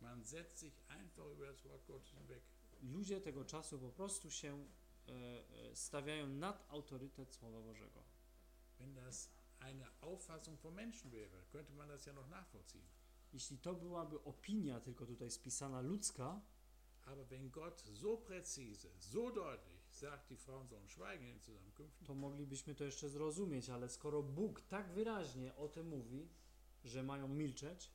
Man setzt sich einfach über das Wort Gottes hinweg. Ludzie tego czasu po prostu się e, e, stawiają nad autorytet Słowa Bożego. Wenn das eine Auffassung von Menschen wäre, könnte man das ja noch nachvollziehen. Jeśli to byłaby opinia tylko tutaj spisana ludzka, Aber wenn Gott so präzise, so deutlich to moglibyśmy to jeszcze zrozumieć, ale skoro Bóg tak wyraźnie o tym mówi, że mają milczeć,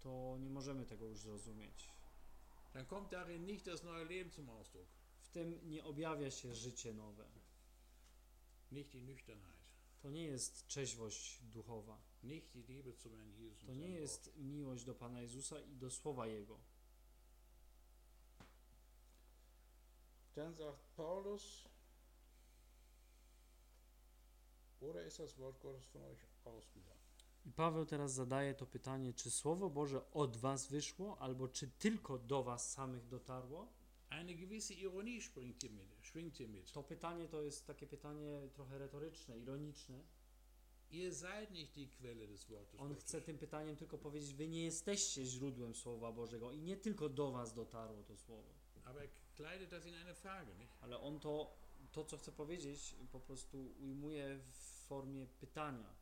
to nie możemy tego już zrozumieć. W tym nie objawia się życie nowe. To nie jest trzeźwość duchowa. To nie jest miłość do Pana Jezusa i do słowa Jego. Dann sagt Paulus, oder ist das Wort Gottes von euch ausgegangen? I Paweł teraz zadaje to pytanie, czy Słowo Boże od Was wyszło, albo czy tylko do Was samych dotarło? Eine gewisse Ironie springt hier mit, schwingt hier mit. To pytanie to jest takie pytanie trochę retoryczne, ironiczne. Ihr seid nicht die Quelle des Wortes On chce tym pytaniem tylko powiedzieć, Wy nie jesteście źródłem Słowa Bożego i nie tylko do Was dotarło to Słowo. Er? Ale on to, to co chce powiedzieć, po prostu ujmuje w formie pytania.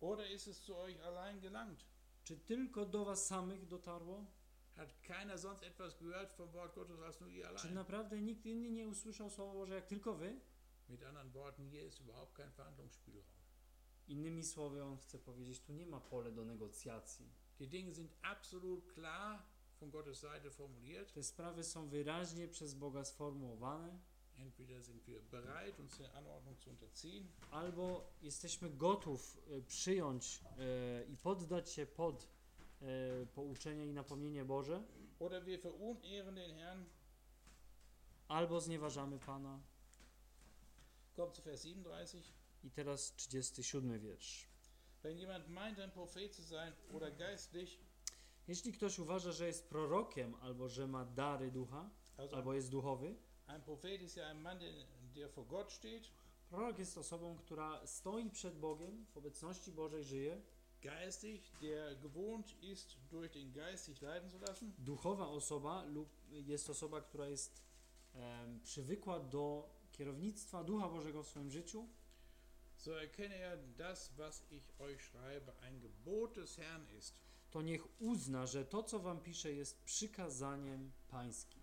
Oder ist es zu euch allein gelangt? Czy tylko do Was samych dotarło? Hat keiner sonst etwas gehört vom Wort Gottes als nur ihr Czy allein? naprawdę nikt inny nie usłyszał Słowa Boże jak tylko Wy? Mit anderen Worten, hier ist überhaupt kein Verhandlungsspielraum. Innymi słowy, on chce powiedzieć, tu nie ma pole do negocjacji. Die Dinge sind absolut klar von Gottes Seite formuliert. Te sprawy są wyraźnie przez Boga sformułowane, Entweder sind wir bereit, uns der Anordnung zu unterziehen, albo jesteśmy gotów e, przyjąć e, i poddać się pod e, pouczenie i napomnienie Boże, oder wir verunehren den Herrn. albo znieważamy Pana. Kommt zu Vers 37. I teraz 37 wiersz. Wenn jemand meint, ein Prophet zu sein oder geistlich, Jeśli ktoś uważa, że jest prorokiem, albo że ma dary ducha, also albo jest duchowy, ein Prophet ist ja ein Mann, der, vor Gott steht, prorok jest osobą, która stoi przed Bogiem, w obecności Bożej żyje, geistig, der gewohnt ist, durch den Geist sich leiten zu lassen, duchowa osoba lub jest osoba, która jest em, przywykła do kierownictwa Ducha Bożego w swoim życiu, so erkenne er das, was ich euch schreibe, ein Gebot des Herrn ist. To niech uzna, że to, co wam piszę, jest przykazaniem pańskim.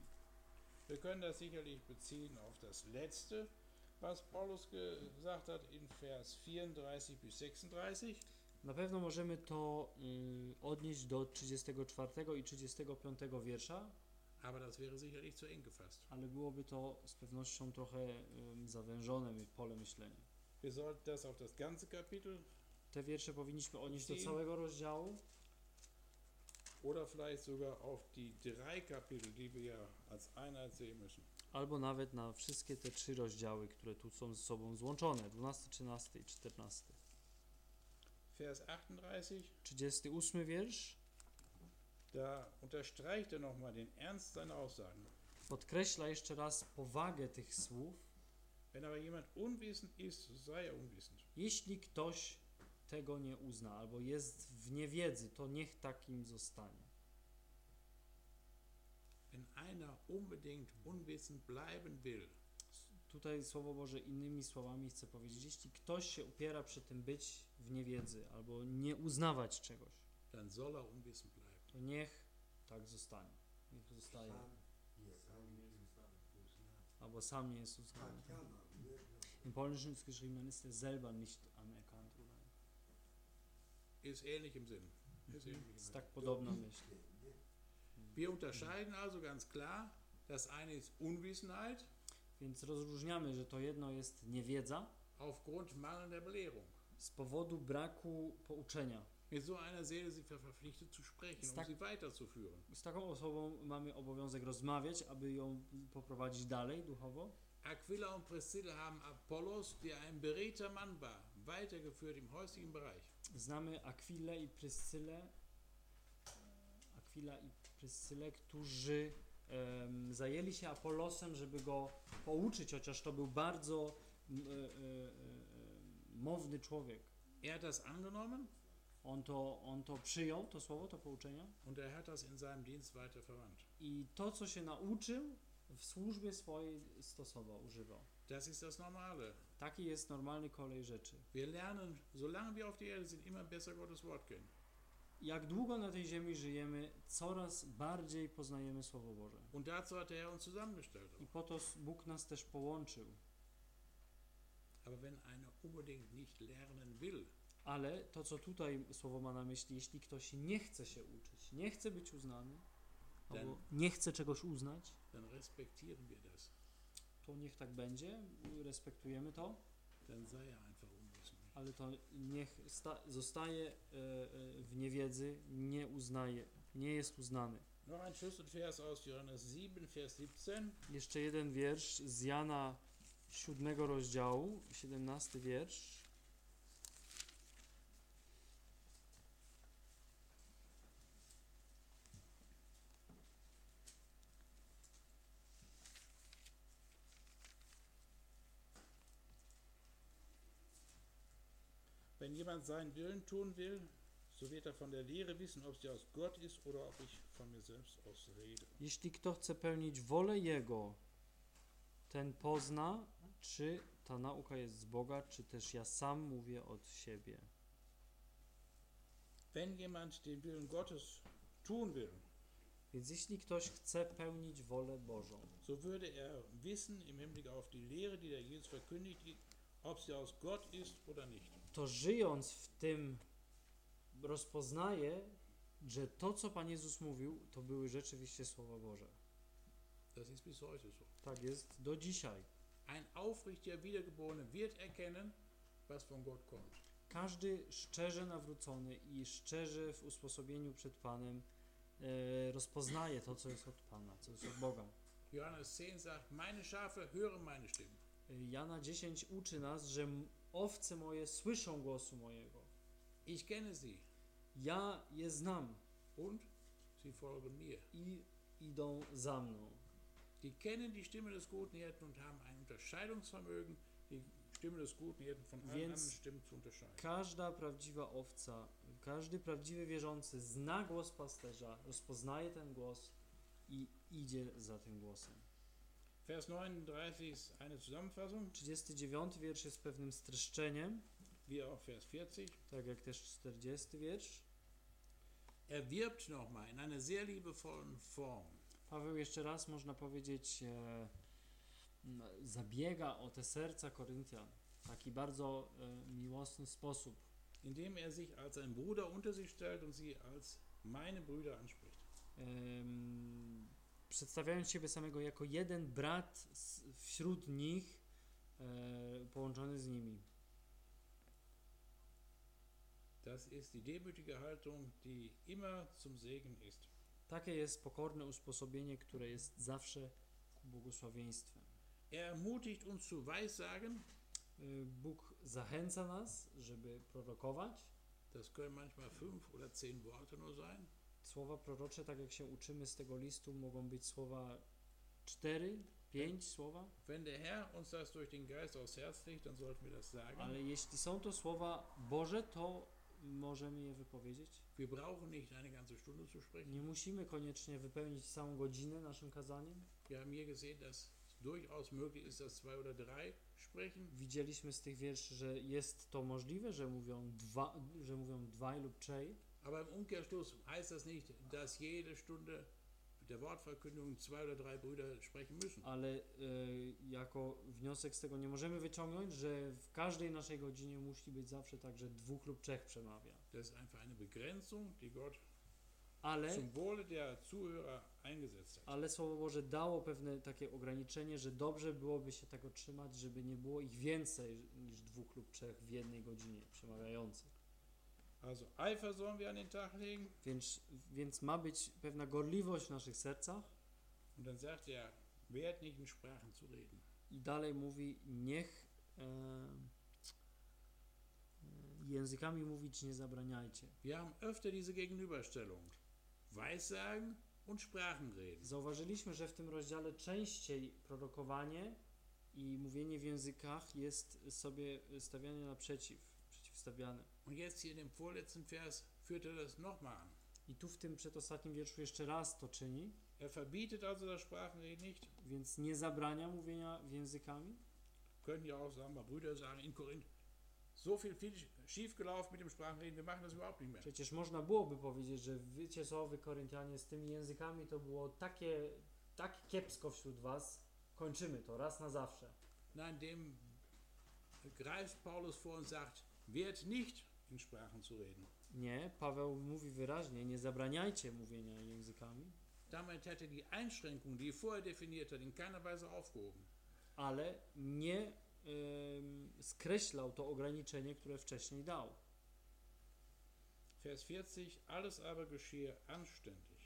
Wir können das sicherlich beziehen auf das letzte, was Paulus gesagt hat in Vers 34 bis 36. Na pewno możemy to y, odnieść do 34 i 35 wiersza, aber das wäre sicherlich zu eng gefasst. ale byłoby to z pewnością trochę ym, zawężone pole myślenia. Wir sollten das auf das ganze Kapitel Te wiersze powinniśmy odnieść do całego rozdziału, oder vielleicht sogar auf die drei Kapitel, die wir ja als Einheit sehen müssen. albo nawet na wszystkie te trzy rozdziały, które tu są ze sobą złączone, 12, 13 i 14. Vers 38, 38 wiersz da unterstreicht er nochmal den Ernst seiner Aussagen. podkreśla jeszcze raz powagę tych słów. Wenn aber jemand unwissend ist, sei er unwissend. Jeśli ktoś tego nie uzna albo jest w niewiedzy, to niech takim zostanie. Wenn einer unbedingt unwissend bleiben will, Tutaj Słowo Boże innymi słowami chce powiedzieć, jeśli ktoś się upiera przy tym być w niewiedzy albo nie uznawać czegoś, dann soll er unwissend bleiben. to niech tak zostanie. Niech zostaje. Albo sam nie jest uznany. Im Polnischen ist geschrieben, dann ist er selber nicht anerkannt. Ist ähnlich im Sinn. Ist ähnlich im Sinn. tak podobna myśl. Wir unterscheiden also ganz klar, das eine ist Unwissenheit Więc rozróżniamy, że to jedno jest niewiedza aufgrund mangelnder Belehrung. z powodu braku pouczenia. Mit so einer Seele sind wir verpflichtet zu sprechen, um Stark- sie weiterzuführen. Z taką osobą mamy obowiązek rozmawiać, aby ją poprowadzić dalej duchowo. Aquila und Priscilla haben Apollos, der ein beredter Mann war, weitergeführt im häuslichen Bereich. Znamy Akwilę i Pryscylę, Akwila i Pryscylę, którzy em, zajęli się Apollosem, żeby go pouczyć, chociaż to był bardzo e, e, e, mowny człowiek. Er hat das angenommen On to, on to przyjął, to słowo, to pouczenie und er hat das in seinem Dienst weiter verwandt. i to, co się nauczył, w służbie swojej stosował, używał. Das ist das Normale. Taki jest normalny kolej rzeczy. Wir lernen, solange wir auf der Erde sind, immer besser Gottes Wort kennen. Jak długo na tej ziemi żyjemy, coraz bardziej poznajemy Słowo Boże. Und dazu hat der Herr uns zusammengestellt. I po to Bóg nas też połączył. Aber wenn einer unbedingt nicht lernen will, Ale to, co tutaj słowo ma na myśli, jeśli ktoś nie chce się uczyć, nie chce być uznany, albo nie chce czegoś uznać, dann respektieren wir das. To niech tak będzie, respektujemy to, ale to niech sta- zostaje e, e, w niewiedzy, nie uznaje, nie jest uznany. Noch ein Schlüsselvers aus Johannes 7, Vers 17. Jeszcze jeden wiersz z Jana 7 rozdziału, 17 wiersz. Wenn jemand seinen Willen tun will, so wird er von der Lehre wissen, ob sie aus Gott ist oder ob ich von mir selbst aus rede. Jeśli kto chce pełnić wolę Jego, ten pozna, czy ta nauka jest z Boga, czy też ja sam mówię od siebie. Wenn jemand den Willen Gottes tun will, Więc jeśli ktoś chce pełnić wolę Bożą, so würde er wissen im Hinblick auf die Lehre, die der Jesus verkündigt, ob sie aus Gott ist oder nicht. To żyjąc w tym rozpoznaje, że to, co Pan Jezus mówił, to były rzeczywiście słowa Boże. Das ist bis heute so. Tak jest do dzisiaj. Ein aufrichtiger Wiedergeborene wird erkennen, was von Gott kommt. Każdy szczerze nawrócony i szczerze w usposobieniu przed Panem e, rozpoznaje to, co jest od Pana, co jest od Boga. Johannes 10 sagt, meine Schafe hören meine Stimme. E, Jana 10 uczy nas, że owce moje słyszą głosu mojego. Ich kenne sie Ja je znam und sie folgen mir. i idą za mną. Die kennen die Stimme des guten Hirten und haben ein Unterscheidungsvermögen, die Stimme des guten Hirten von allen anderen Stimmen zu unterscheiden. Każda prawdziwa owca, każdy prawdziwy wierzący zna głos pasterza, rozpoznaje ten głos i idzie za tym głosem. Vers 39 ist eine Zusammenfassung, 39 wiersz jest pewnym streszczeniem, wie auch Vers 40. tak jak też 40 wiersz. Er wirbt nochmal in einer sehr liebevollen Form. Paweł jeszcze raz, można powiedzieć, e, zabiega o te serca Koryntian w taki bardzo e, miłosny sposób. indem er sich als ein Bruder unter sie stellt und sie als meine Brüder anspricht. Em, przedstawiając siebie samego jako jeden brat z, wśród nich, e, połączony z nimi. Das ist die demütige Haltung, die immer zum Segen ist. Takie jest pokorne usposobienie, które jest zawsze błogosławieństwem. Er ermutigt uns zu Weissagen. E, Bóg zachęca nas, żeby prorokować. Das können manchmal fünf oder zehn Worte nur sein. Słowa prorocze, tak jak się uczymy z tego listu, mogą być słowa cztery, pięć słowa, Wenn der Herr uns das durch den Geist aufs Herz legt, dann sollten wir das sagen. ale jeśli są to słowa Boże, to możemy je wypowiedzieć. Wir brauchen nicht eine ganze Stunde zu sprechen. Nie musimy koniecznie wypełnić całą godzinę naszym kazaniem. Wir haben hier gesehen, dass durchaus möglich ist, dass zwei oder drei sprechen. Widzieliśmy z tych wierszy, że jest to możliwe, że mówią dwa, że mówią dwaj lub trzej, Aber im Umkehrschluss heißt das nicht, dass jede Stunde der Wortverkündigung zwei oder drei Brüder sprechen müssen. ale e, jako wniosek z tego nie możemy wyciągnąć, że w każdej naszej godzinie musi być zawsze tak, że dwóch lub trzech przemawia. Das ist einfach eine Begrenzung, die Gott Ale, Zum Wohle der Zuhörer eingesetzt hat. ale Słowo Boże dało pewne takie ograniczenie, że dobrze byłoby się tego trzymać, żeby nie było ich więcej niż dwóch lub trzech w jednej godzinie przemawiających. Also Eifer sollen wir an den Tag legen. Więc, więc ma być pewna gorliwość w naszych sercach Und dann sagt er, wehrt nicht in Sprachen zu reden. i dalej mówi, niech e, e, językami mówić nie zabraniajcie. Wir haben öfter diese Gegenüberstellung. Weissagen und Sprachenreden. Zauważyliśmy, że w tym rozdziale częściej prorokowanie i mówienie w językach jest sobie stawiane naprzeciw, przeciwstawiane. Und jetzt hier dem vorletzten Vers führt er das nochmal an. I tu w tym przedostatnim wierszu jeszcze raz to czyni, Er verbietet also das Sprachenreden nicht. więc nie zabrania mówienia językami. Können ja auch sagen, mal Brüder sagen in Korinth, so viel, viel schiefgelaufen mit dem Sprachenreden, wir machen das überhaupt nicht mehr. Przecież można byłoby powiedzieć, że wycie słowy Koryntianie z tymi językami to było takie, tak kiepsko wśród was, kończymy to raz na zawsze. Nein, dem greift Paulus vor und sagt, wehrt nicht In Sprachen zu reden. Nie, Paweł mówi wyraźnie, nie zabraniajcie mówienia językami, Damit hätte die Einschränkung, die er vorher definiert hat, in keiner Weise aufgehoben. ale nie skreślał to ograniczenie, które wcześniej dał. Vers 40, alles aber geschehe anständig.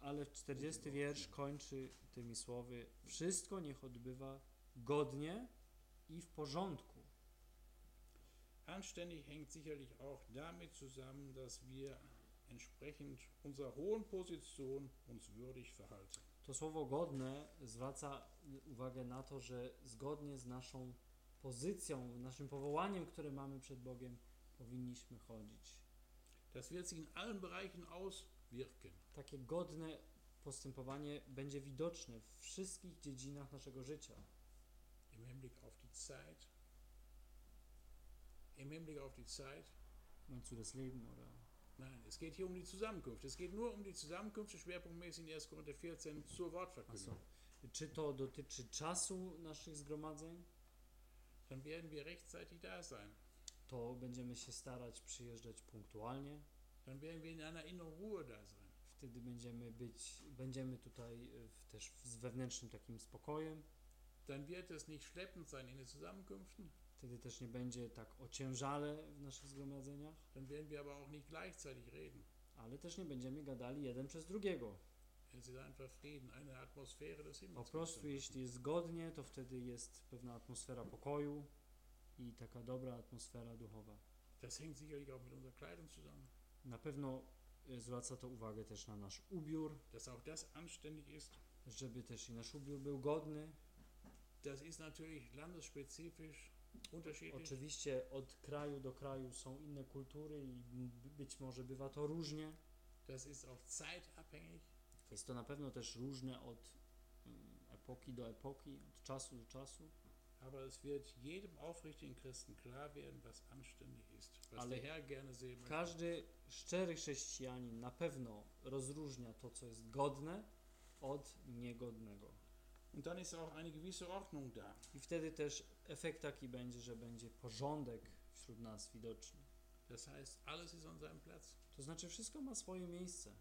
Ale 40 wiersz kończy tymi słowy: Wszystko niech odbywa godnie i w porządku. Anständig hängt sicherlich auch damit zusammen, dass wir entsprechend unserer hohen Position uns würdig verhalten. To słowo godne zwraca uwagę na to, że zgodnie z naszą pozycją, naszym powołaniem, które mamy przed Bogiem, powinniśmy chodzić. Das wird sich in allen Bereichen auswirken. Takie godne postępowanie będzie widoczne w wszystkich dziedzinach naszego życia. Im Hinblick auf die Zeit. Im Hinblick auf die Zeit. Meinst du das Leben oder? Nein, es geht hier um die Zusammenkunft. Es geht nur um die Zusammenkunft, schwerpunktmäßig in 1. Korinther 14 zur Wortverkündigung. Achso. Czy to dotyczy czasu naszych zgromadzeń? Dann werden wir rechtzeitig da sein. To będziemy się starać przyjeżdżać punktualnie. Dann werden wir in einer inneren Ruhe da sein. Wtedy będziemy być, będziemy tutaj w, też z wewnętrznym takim spokojem. Dann wird es nicht schleppend sein in den Zusammenkünften. Wtedy też nie będzie tak ociężale w naszych zgromadzeniach, Dann werden wir aber auch nicht gleichzeitig reden. ale też nie będziemy gadali jeden przez drugiego. Es ist einfach Frieden, eine Atmosphäre des Po prostu jeśli jest zgodnie, to wtedy jest pewna atmosfera pokoju i taka dobra atmosfera duchowa. Das hängt sicherlich auch mit unserer Kleidung zusammen. Na pewno y, zwraca to uwagę też na nasz ubiór, Dass auch das anständig ist. żeby też i nasz ubiór był godny. Das ist natürlich landesspezifisch. Oczywiście od kraju do kraju są inne kultury i być może bywa to różnie. Jest to na pewno też różne od mm, epoki do epoki, od czasu do czasu. Aber es wird jedem aufrichtigen Christen klar werden, was anständig ist. Was Ale der Herr gerne sehen möchte. Każdy szczery chrześcijanin na pewno rozróżnia to, co jest godne, od niegodnego. Und dann ist auch eine gewisse Ordnung da. I wtedy też efekt taki będzie, że będzie porządek wśród nas widoczny. Das heißt, alles ist an seinem Platz. To znaczy, wszystko ma swoje miejsce.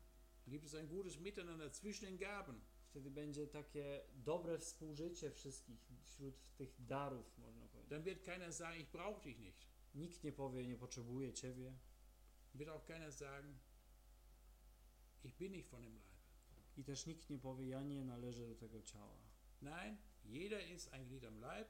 Gibt es ein gutes Miteinander zwischen den Gaben. Wtedy będzie takie dobre współżycie wszystkich wśród tych darów, można powiedzieć. Dann wird keiner sagen, ich brauche dich nicht. Nikt nie powie, nie potrzebuję Ciebie. Wird auch keiner sagen, ich bin nicht von dem Leib. I też nikt nie powie, ja nie należę do tego ciała. Nein, jeder ist ein Glied am Leib.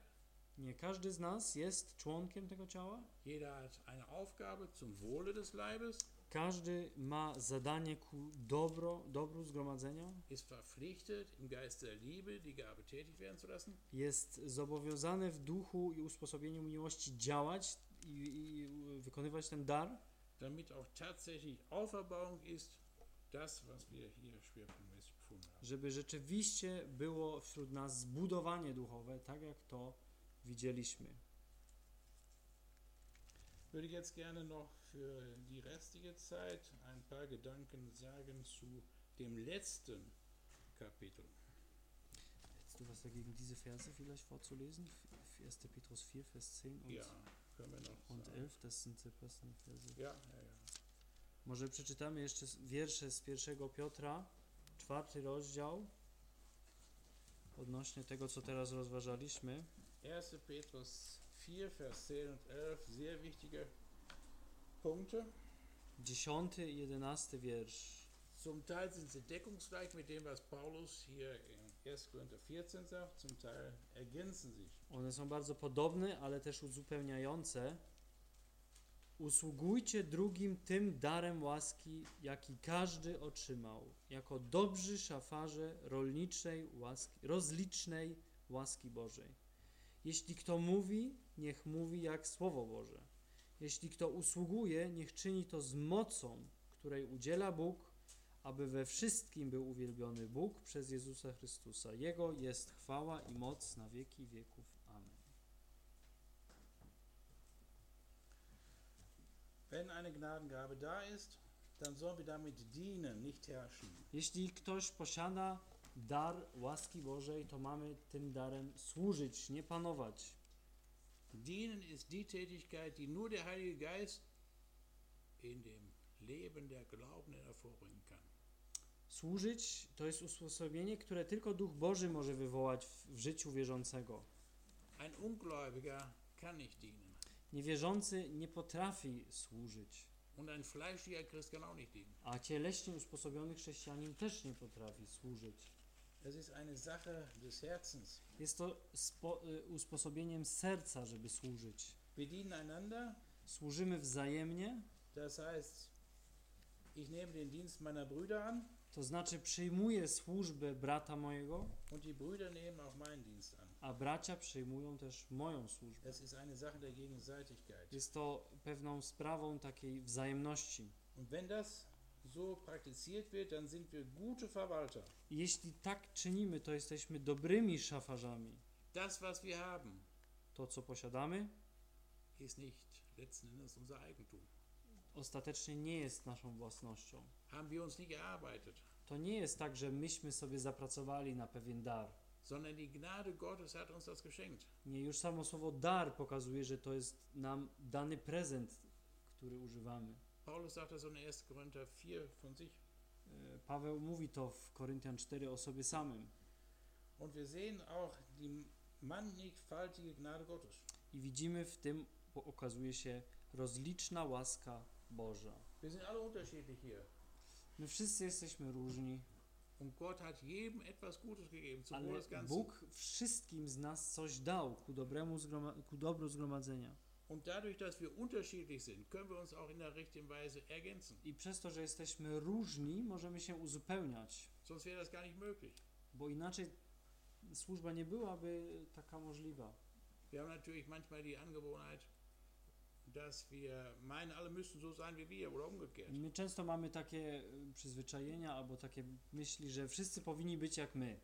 Nie, każdy z nas jest członkiem tego ciała. Jeder hat eine Aufgabe zum Wohle des Leibes, Każdy ma zadanie ku dobro, dobru zgromadzenia. ist verpflichtet, im Geist der Liebe die Gabe tätig werden zu lassen. Jest zobowiązany w duchu i usposobieniu miłości działać i, i wykonywać ten dar, damit auch tatsächlich Auferbauung ist, das, was wir hier haben. Żeby rzeczywiście było wśród nas zbudowanie duchowe, tak jak to widzieliśmy. Würde ich jetzt gerne noch für die restige Zeit ein paar Gedanken sagen zu dem letzten Kapitel. Hättest du was dagegen, diese Verse vielleicht vorzulesen? 1. Petrus 4, Vers 10 und, Ja, können wir noch und sagen. 11, das sind die passenden Verse. Ja, ja, ja. Może przeczytamy jeszcze wiersze z 1 Piotra, czwarty rozdział, odnośnie tego, co teraz rozważaliśmy. 1. Petrus 4, Vers 10 und 11, sehr wichtige Punkte. 10 i 11 wiersz. Zum Teil sind sie deckungsgleich mit dem, was Paulus hier in 1. Korinther 14 sagt, zum Teil ergänzen sich. One są bardzo podobne, ale też uzupełniające. Usługujcie drugim tym darem łaski, jaki każdy otrzymał, jako dobrzy szafarze rolniczej łaski, rozlicznej łaski Bożej. Jeśli kto mówi, niech mówi jak Słowo Boże. Jeśli kto usługuje, niech czyni to z mocą, której udziela Bóg, aby we wszystkim był uwielbiony Bóg przez Jezusa Chrystusa. Jego jest chwała i moc na wieki wieków. Amen. Wenn eine Gnadengabe da ist, dann sollen wir damit dienen, nicht herrschen. Jeśli ktoś posiada dar łaski Bożej, to mamy tym darem służyć, nie panować. Dienen ist die Tätigkeit, die nur der Heilige Geist in dem Leben der Glaubenden hervorbringen kann. Służyć to jest usposobienie, które tylko Duch Boży może wywołać w, w życiu wierzącego. Ein Ungläubiger kann nicht dienen. Niewierzący nie potrafi służyć, a cieleśnie usposobiony chrześcijanin też nie potrafi służyć. Es ist eine Sache des Herzens. Jest to y, usposobieniem serca, żeby służyć. Wir dienen einander, Służymy wzajemnie, das heißt, ich nehme den Dienst meiner Brüder an to znaczy przyjmuję służbę brata mojego, a bracia przyjmują też moją służbę. Jest to pewną sprawą takiej wzajemności. Jeśli tak czynimy, to jesteśmy dobrymi szafarzami. Das, was wir haben, To, co posiadamy, ist nicht letzten Endes unser Eigentum. ostatecznie nie jest naszą własnością. Haben wir uns nie gearbeitet, To nie jest tak, że myśmy sobie zapracowali na pewien dar. sondern die Gnade Gottes hat uns das geschenkt. Nie, już samo słowo dar pokazuje, że to jest nam dany prezent, który używamy. Paulus sagt das in 1. Korinther 4 von sich. E, Paweł mówi to w Koryntian 4 o sobie samym. Und wir sehen auch die mannigfaltige Gnade Gottes. I widzimy w tym, okazuje się rozliczna łaska Boża. Wir sind alle unterschiedlich hier. My wszyscy jesteśmy różni, Und Gott hat jedem etwas Gutes gegeben, Wohl ale. Bóg wszystkim z nas coś dał ku, dobremu ku dobru zgromadzenia. Und dadurch, dass wir unterschiedlich sind, können wir uns auch in der richtigen Weise ergänzen. I przez to, że jesteśmy różni, możemy się uzupełniać, Sonst wäre das gar nicht möglich. bo inaczej służba nie byłaby taka możliwa. Wir haben natürlich manchmal die Angewohnheit, My często mamy takie y, przyzwyczajenia albo takie myśli, że wszyscy powinni być jak my.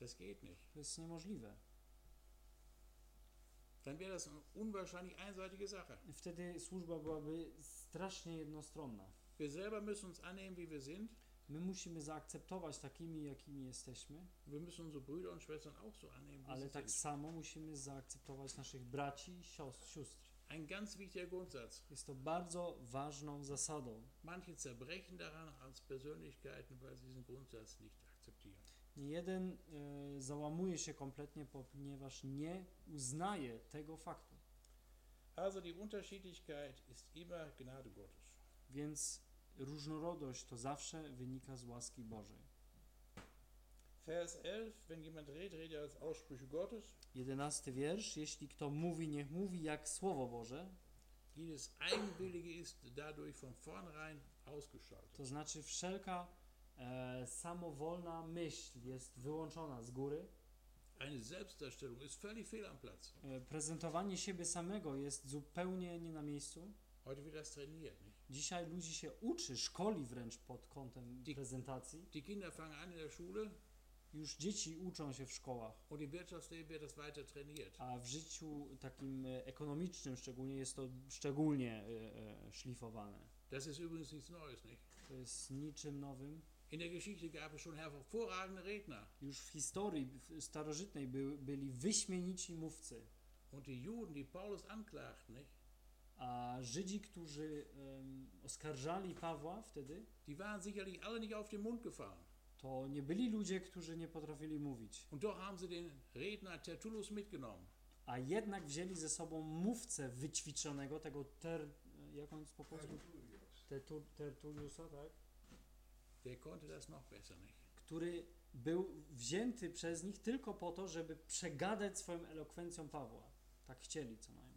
Das geht nicht. To jest niemożliwe. Dann wäre das eine unwahrscheinlich einseitige Sache. Wtedy służba byłaby strasznie jednostronna. Wir selber müssen uns annehmen, wie wir sind. My musimy zaakceptować takimi, jakimi jesteśmy, ale tak samo musimy zaakceptować naszych braci i siostr. sióstr. Ein ganz wichtiger Grundsatz. Jest to bardzo ważną zasadą. Manche zerbrechen daran als Persönlichkeiten, weil sie diesen Grundsatz nicht akzeptieren. Nie jeden y, załamuje się kompletnie, ponieważ nie uznaje tego faktu. Also die Unterschiedlichkeit ist immer Gnade Gottes. Więc różnorodność to zawsze wynika z łaski Bożej. Vers 11, wenn jemand redet, redet er als Aussprüche Gottes. Jedenasty wiersz. Jeśli kto mówi, niech mówi jak Słowo Boże. Jedes Eigenwillige ist dadurch von vornherein ausgeschaltet. To znaczy wszelka e, samowolna myśl jest wyłączona z góry. Eine Selbstdarstellung ist völlig fehl am Platz. E, prezentowanie siebie samego jest zupełnie nie na miejscu. Heute wird das trainiert. Nicht? Dzisiaj ludzi się uczy, szkoli wręcz pod kątem Die- prezentacji. Die Kinder fangen an in der Schule Już dzieci uczą się w szkołach, und im Wirtschaftsleben wird das weiter trainiert. a w życiu takim e, ekonomicznym szczególnie jest to szczególnie e, e, szlifowane. Das ist übrigens nichts Neues. Nicht? To jest niczym nowym. In der Geschichte gab es schon hervorragende Redner. Już w historii w- starożytnej by, byli wyśmienici mówcy, Und die Juden, die Paulus anklagten, nicht? A Żydzi, którzy em, oskarżali Pawła wtedy, die waren sicherlich alle nicht auf den Mund gefallen. to nie byli ludzie, którzy nie potrafili mówić, Und doch haben sie den Redner Tertullus mitgenommen. a jednak wzięli ze sobą mówcę wyćwiczonego, tego ter, jak on po polsku? Tertu- Tertulliusa, tak? Der konnte das noch besser, nicht? Który był wzięty przez nich tylko po to, żeby przegadać swoją elokwencją Pawła. Tak chcieli co najmniej.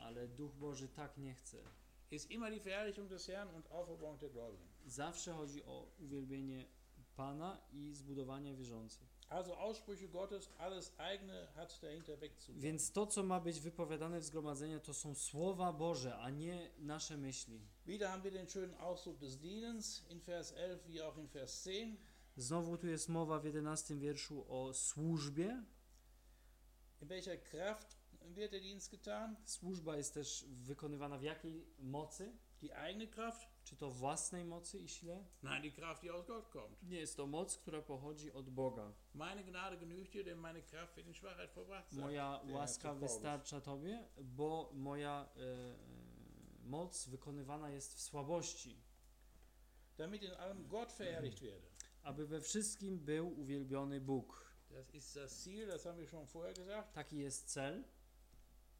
Ale Duch Boży tak nie chce. Ist immer die Verherrlichung des Herrn und Auferbauung der Gläubigen. Zawsze chodzi o uwielbienie Pana i zbudowanie wierzących. Also Aussprüche Gottes, alles eigene hat dahinter. Więc to, co ma być wypowiadane w zgromadzeniu, to są słowa Boże, a nie nasze myśli. Wieder haben wir den schönen Ausdruck des Dienens in Vers 11 wie auch in Vers 10. Znowu tu jest mowa w 11 wierszu o służbie. In welcher Kraft wird der Dienst getan? Służba jest też wykonywana w jakiej mocy? Die eigene Kraft? Czy to własnej mocy i sile? Nein, die Kraft, die aus Gott kommt. Nie, jest to moc, która pochodzi od Boga. Meine Gnade genügt dir, denn meine Kraft wird in Schwachheit vollbracht sein. Moja Ja, łaska wystarcza Tobie, bo moja e, e, moc wykonywana jest w słabości, Damit in allem Gott verherrlicht werde. aby we wszystkim był uwielbiony Bóg. Das ist das Ziel, das haben wir schon vorher gesagt. Taki jest cel.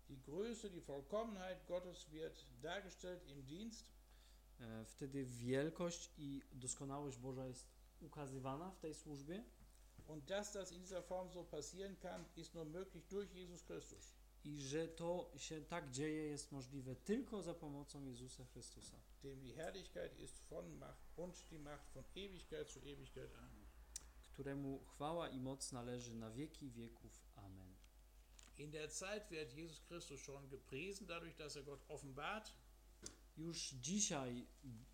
Die Größe, die Vollkommenheit Gottes wird dargestellt im Dienst. E, Wtedy wielkość i doskonałość Boża jest ukazywana w tej służbie Und dass das in dieser Form so passieren kann, ist nur möglich durch Jesus Christus. i że to się tak dzieje jest możliwe tylko za pomocą Jezusa Chrystusa, Dem die Herrlichkeit ist von Macht und die Macht von Ewigkeit zu Ewigkeit. Amen. Któremu chwała i moc należy na wieki wieków. Amen. In der Zeit wird Jesus Christus schon gepriesen, dadurch, dass er Gott offenbart. Już dzisiaj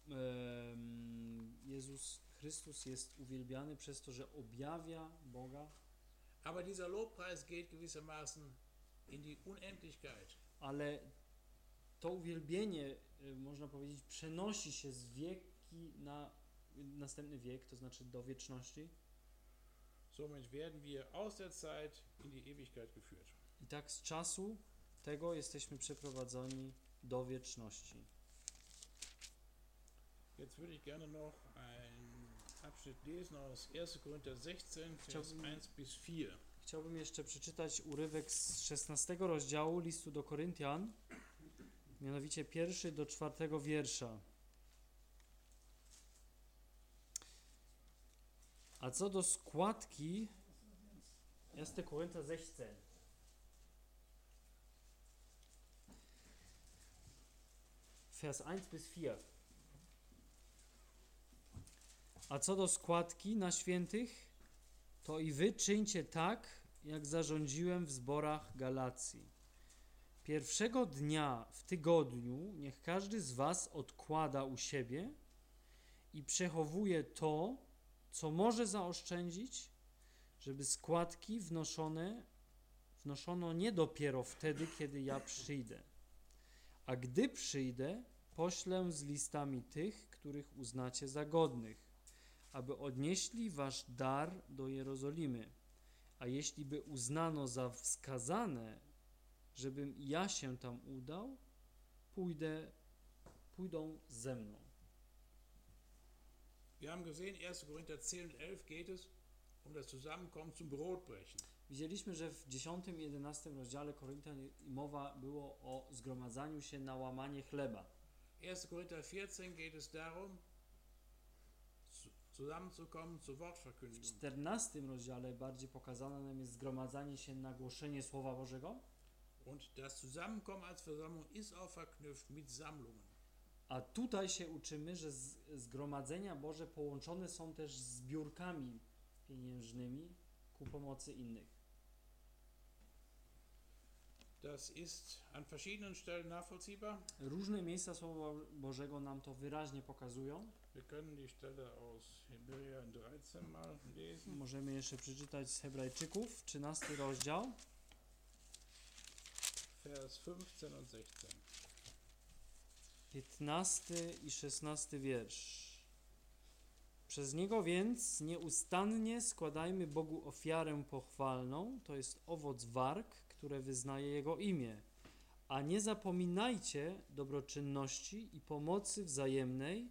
em, Jezus Chrystus jest uwielbiany przez to, że objawia Boga, Aber dieser Lobpreis geht gewissermaßen in die Unendlichkeit. ale to uwielbienie, y, można powiedzieć, przenosi się z wieki na następny wiek, to znaczy do wieczności. Somit werden wir aus der Zeit in die Ewigkeit geführt. I tak z czasu tego jesteśmy przeprowadzeni do wieczności. Jetzt würde ich gerne noch einen Abschnitt lesen aus 1. Korinther 16, Vers Chciałbym- 1 bis 4. Chciałbym jeszcze przeczytać urywek z 16 rozdziału listu do Koryntian, mianowicie pierwszy do czwartego wiersza. A co do składki, 1. Korynta 16. Vers 1 bis 4. A co do składki na świętych, to i wy czyńcie tak, jak zarządziłem w zborach Galacji. Pierwszego dnia w tygodniu niech każdy z was odkłada u siebie i przechowuje to, co może zaoszczędzić, żeby składki wnoszone wnoszono nie dopiero wtedy, kiedy ja przyjdę. A gdy przyjdę, poślę z listami tych, których uznacie za godnych aby odnieśli wasz dar do Jerozolimy. A jeśli by uznano za wskazane, żebym ja się tam udał, pójdę, pójdą ze mną. Wir haben gesehen, 1. Korinther 10 und 11 geht es um das Zusammenkommen zum Brotbrechen. Widzieliśmy, że w 10 i 11 rozdziale Koryntian mowa było o zgromadzaniu się na łamanie chleba. 1. Korinther 14 geht es darum, zu- zusammenzukommen zur W Wortverkündigung. 14 rozdziale bardziej pokazane nam jest zgromadzanie się na głoszenie Słowa Bożego, Und das Zusammenkommen als Versammlung ist auch verknüpft mit Sammlungen. A tutaj się uczymy, że zgromadzenia Boże połączone są też z zbiórkami pieniężnymi ku pomocy innych. Das ist an verschiedenen Stellen nachvollziehbar. Różne miejsca Słowa Bożego nam to wyraźnie pokazują. Wir können die Stelle aus Hebräer 13 mal lesen. Możemy jeszcze przeczytać z Hebrajczyków, 13 rozdział, Vers 15 und 16. 15 i 16 wiersz. Przez niego więc nieustannie składajmy Bogu ofiarę pochwalną, to jest owoc warg, które wyznaje Jego imię. A nie zapominajcie dobroczynności i pomocy wzajemnej,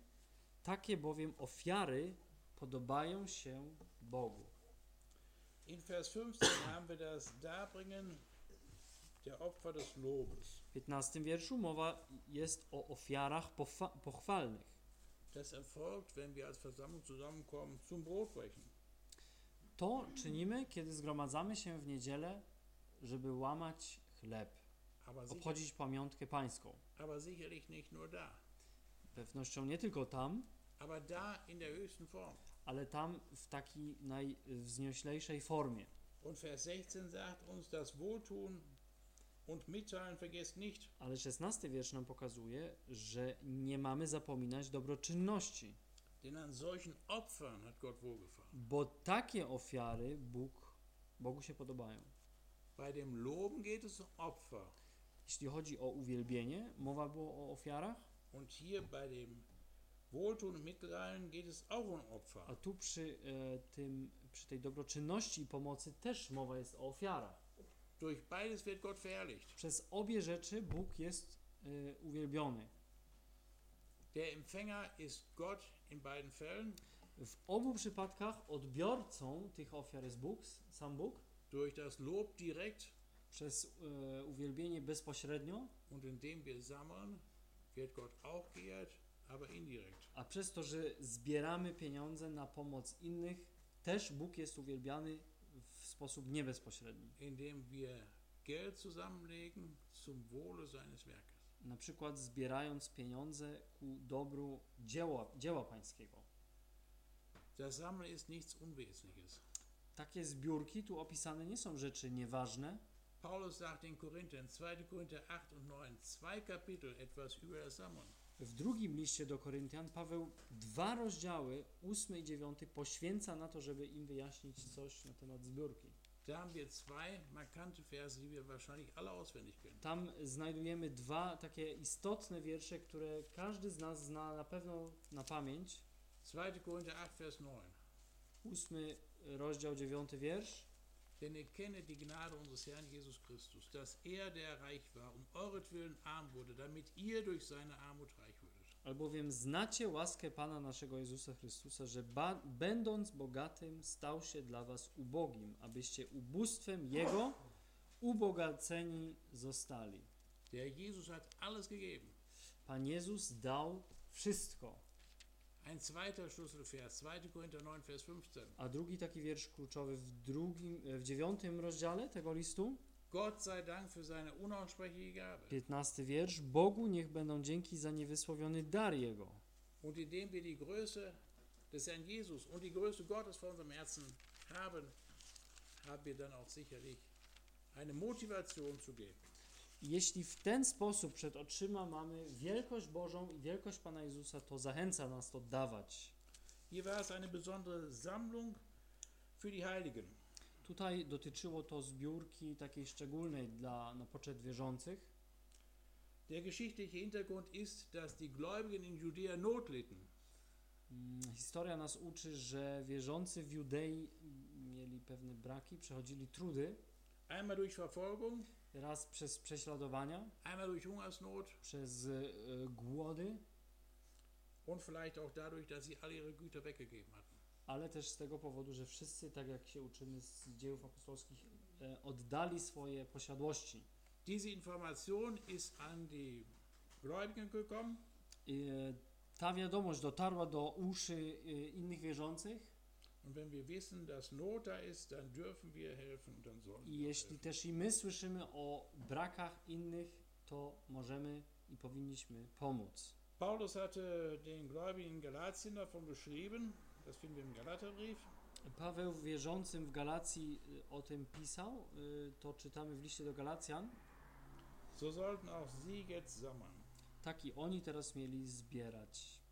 takie bowiem ofiary podobają się Bogu. In Vers 15 haben wir das Darbringen der Opfer des Lobes. W 15 wierszu mowa jest o ofiarach pochwa- pochwalnych. Das erfolgt, wenn wir als Versammlung zusammenkommen zum Brotbrechen. To czynimy, kiedy zgromadzamy się w niedzielę, żeby łamać chleb, obchodzić pamiątkę pańską. aber sicherlich nicht nur da. Pewnością nie tylko tam, Aber da in der höchsten Form. ale tam w takiej najwznioślejszej formie. Und Vers 16 sagt uns, das Wohltun und Mitteilen vergesst nicht. Ale 16 wiersz nam pokazuje, że nie mamy zapominać dobroczynności, Denn an solchen Opfern hat Gott wohlgefallen. bo takie ofiary Bóg, Bogu się podobają. Bei dem Loben geht es um Opfer. Jeśli chodzi o uwielbienie, mowa było o ofiarach, Und hier bei dem Wohltun und Mitteilen geht es auch um Opfer. a tu przy, e, tym, przy tej dobroczynności i pomocy też mowa jest o ofiarach. Durch beides wird Gott verherrlicht. Przez obie rzeczy Bóg jest e, uwielbiony. Der Empfänger ist Gott in beiden Fällen. W obu przypadkach odbiorcą tych ofiar jest Bóg, sam Bóg, durch das Lob direkt przez e, uwielbienie bezpośrednio, und indem wir sammeln, wird Gott auch geehrt, aber indirekt. a przez to, że zbieramy pieniądze na pomoc innych, też Bóg jest uwielbiany sposób niebezpośredni. Indem wir Geld zusammenlegen zum Wohle seines Werkes. Na przykład zbierając pieniądze ku dobru dzieła, dzieła pańskiego. Das Sammeln ist nichts Unwesentliches. Takie zbiórki tu opisane nie są rzeczy nieważne. Paulus sagt den Korinthern, 2. Korinther 8 und 9, zwei Kapitel etwas über das Sammeln. W drugim liście do Koryntian Paweł dwa rozdziały, ósmy i dziewiąty, poświęca na to, żeby im wyjaśnić coś na temat zbiórki. Tam znajdujemy dwa takie istotne wiersze, które każdy z nas zna na pewno na pamięć. 2. Korinther 8, Vers 9. Ósmy rozdział, dziewiąty wiersz. Denn ich kenne die Gnade unseres Herrn Jesus Christus, dass er, der reich war, um euretwillen arm wurde, damit ihr durch seine Armut reich würdet. Albowiem znacie łaskę Pana naszego Jezusa Chrystusa, że będąc bogatym stał się dla was ubogim, abyście ubóstwem Jego ubogaceni zostali. Der Jesus hat alles gegeben. Pan Jezus dał wszystko. Ein zweiter Schlüsselvers, 2. Korinther 9, Vers 15. A drugi taki wiersz kluczowy w drugim, e, w dziewiątym rozdziale tego listu, Gott sei Dank für seine unaussprechliche Gabe. piętnasty wiersz. Bogu niech będą dzięki za niewysłowiony dar Jego. Und indem wir die Größe des Herrn Jesus und die Größe Gottes vor unserem Herzen haben, haben wir dann auch sicherlich eine Motivation zu geben. Jeśli w ten sposób przed oczyma mamy wielkość Bożą i wielkość Pana Jezusa, to zachęca nas to dawać. Hier war es eine besondere Sammlung für die Heiligen. Tutaj dotyczyło to zbiórki takiej szczególnej dla na poczet wierzących. Der geschichtliche Hintergrund ist, dass die Gläubigen in Judäa Not litten. Mm, Historia nas uczy, że wierzący w Judei mieli pewne braki, przechodzili trudy, Einmal durch Verfolgung, raz przez prześladowania, einmal durch Hungersnot. Przez e, głody, und vielleicht auch dadurch, dass sie alle ihre Güter weggegeben hatten. ale też z tego powodu, że wszyscy, tak jak się uczymy z dziejów apostolskich, e, oddali swoje posiadłości. Diese Information ist an die Gläubigen gekommen. E, ta wiadomość dotarła do uszy innych wierzących i jeśli też i my słyszymy o brakach innych, to możemy i powinniśmy pomóc. Paulus hatte den Gläubigen in Galatien davon geschrieben, das finden wir im Galaterbrief, Paweł wierzącym w Galacji y, o tym pisał, y, to czytamy w liście do Galacjan. so sollten auch sie jetzt sammeln. Tak i oni teraz mieli zbierać.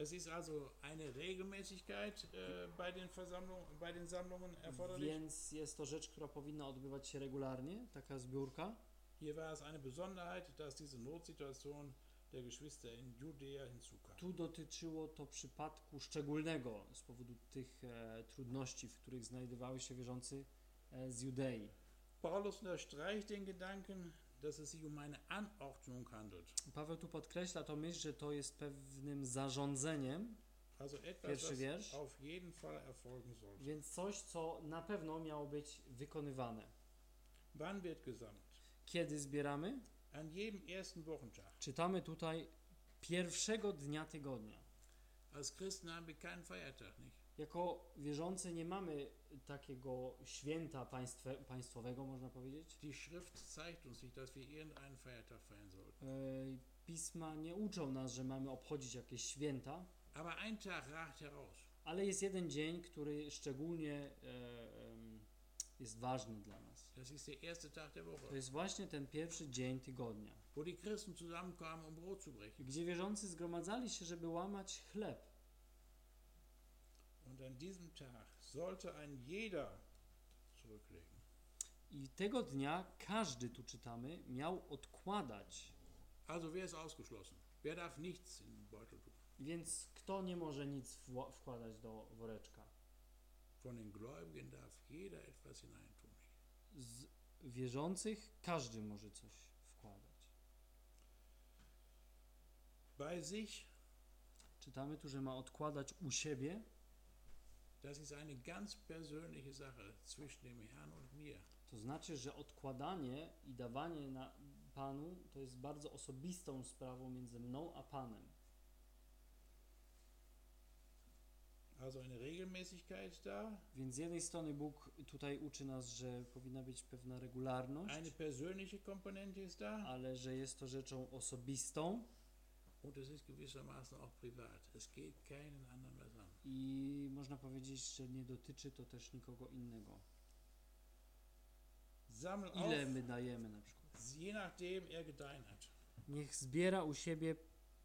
Es ist also eine Regelmäßigkeit äh, bei, den Versammlungen, bei den Sammlungen erforderlich. Więc jest to rzecz, która powinna odbywać się regularnie, taka zbiórka. Hier war es eine Besonderheit, dass diese Notsituation der Geschwister in Judäa hinzukam. Tu dotyczyło to przypadku szczególnego z powodu tych e, trudności, w których znajdowały się wierzący e, z Judei. Paulus unterstreicht den Gedanken, dass es sich um eine Anordnung handelt. Paweł tu podkreśla to myśl, że to jest pewnym zarządzeniem, Also etwas, Pierwszy wiersz. auf jeden Fall erfolgen sollte. więc coś, co na pewno miało być wykonywane. Wann wird gesammelt? Kiedy zbieramy? An jedem ersten Wochentag. Czytamy tutaj pierwszego dnia tygodnia. Als Christen haben wir keinen Feiertag, nicht? Jako wierzący nie mamy takiego święta państwe, państwowego, można powiedzieć. Die Schrift zeigt uns nicht, dass wir irgendeinen Feiertag feiern sollten. E, Pisma nie uczą nas, że mamy obchodzić jakieś święta, Aber ein Tag heraus. ale jest jeden dzień, który szczególnie e, em, jest ważny dla nas. Das ist der erste Tag der To Woche, jest właśnie ten pierwszy dzień tygodnia, wo die Christen zusammenkamen, um Brot zu brechen. gdzie wierzący zgromadzali się, żeby łamać chleb. Und an diesem Tag sollte ein jeder zurücklegen. I tego dnia każdy, tu czytamy, miał odkładać. Also wer ist ausgeschlossen? Wer darf nichts in den Beutel tun? Więc kto nie może nic wkładać do woreczka? Von den Gläubigen darf jeder etwas hineintun. Z wierzących każdy może coś wkładać. Bei sich Czy Czytamy tu, że ma odkładać u siebie. Das ist eine ganz persönliche Sache zwischen dem Herrn und mir. To znaczy, że odkładanie i dawanie na Panu to jest bardzo osobistą sprawą między mną a Panem. Also eine Regelmäßigkeit da, Więc z jednej strony Bóg tutaj uczy nas, że powinna być pewna regularność, eine persönliche Komponente ist da ale że jest to rzeczą osobistą Und es ist gewissermaßen auch privat. Es geht keinen anderen. I można powiedzieć, że nie dotyczy to też nikogo innego. Sammel Ile my dajemy na przykład? je nachdem er gedeihen hat. Niech zbiera u siebie,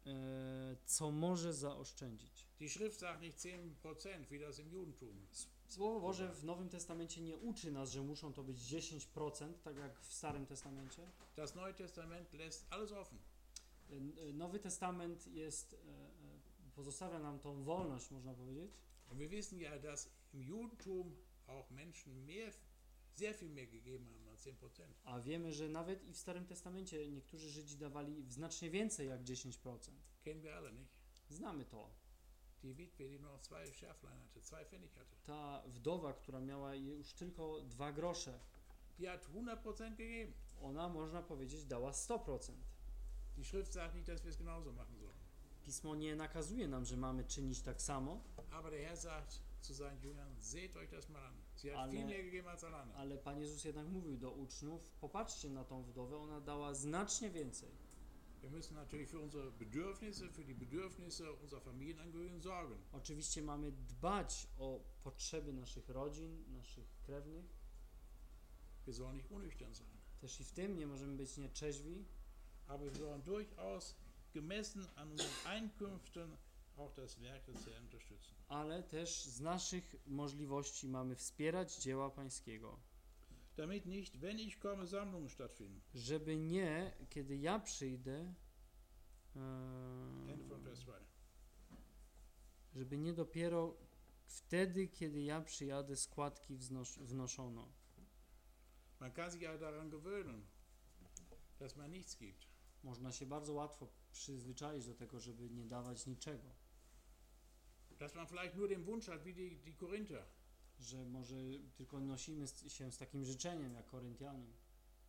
e, co może zaoszczędzić. Die Schrift sagt nicht 10%, wie das im Judentum. Słowo Boże w Nowym Testamencie nie uczy nas, że muszą to być 10%, tak jak w Starym Testamencie. Das Neue Testament lässt alles offen. E, Nowy Testament jest, e, pozostawia nam tą wolność, można powiedzieć. Und wir wissen ja, dass im Judentum auch Menschen mehr, sehr viel mehr gegeben haben als 10%. A wiemy, że nawet i w Starym Testamencie niektórzy Żydzi dawali znacznie więcej jak 10%. Kennen wir alle nicht. Znamy to. Die Witwe, die nur noch zwei Schärflein hatte, zwei Pfennig hatte, Ta wdowa, która miała już tylko dwa grosze, die hat 100% gegeben. ona można powiedzieć dała 100%. Die Schrift sagt nicht, dass wir es genauso machen sollen. Pismo nie nakazuje nam, że mamy czynić tak samo, Ale- ale Pan Jezus jednak mówił do uczniów, popatrzcie na tą wdowę, ona dała znacznie więcej. Oczywiście mamy dbać o potrzeby naszych rodzin, naszych krewnych. Wir sollen nicht unüchtern sein. Też i w tym nie możemy być nieczeźwi, Aber wir sollen durchaus gemessen an unseren Einkünften auch das Werk des Herrn unterstützen. ale też z naszych możliwości mamy wspierać dzieła Pańskiego. Damit nicht, wenn ich komme, Sammlungen stattfinden. Żeby nie, kiedy ja przyjdę, Ende von e, Vers 2. żeby nie dopiero wtedy, kiedy ja przyjadę, składki wznosz, wnoszono. Man kann sich ja daran gewöhnen, dass man nichts gibt. Można się bardzo łatwo przyzwyczaić do tego, żeby nie dawać niczego. Dass man vielleicht nur den Wunsch hat, wie die, die Korinther. Że może tylko nosimy się z takim życzeniem, jak Koryntianie.